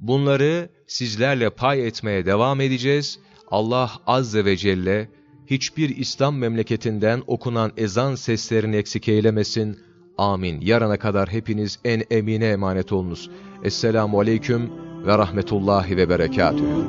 Bunları sizlerle pay etmeye devam edeceğiz. Allah Azze ve Celle hiçbir İslam memleketinden okunan ezan seslerini eksik eylemesin. Amin. Yarına kadar hepiniz en emine emanet olunuz. Esselamu Aleyküm ve Rahmetullahi ve Berekatühü.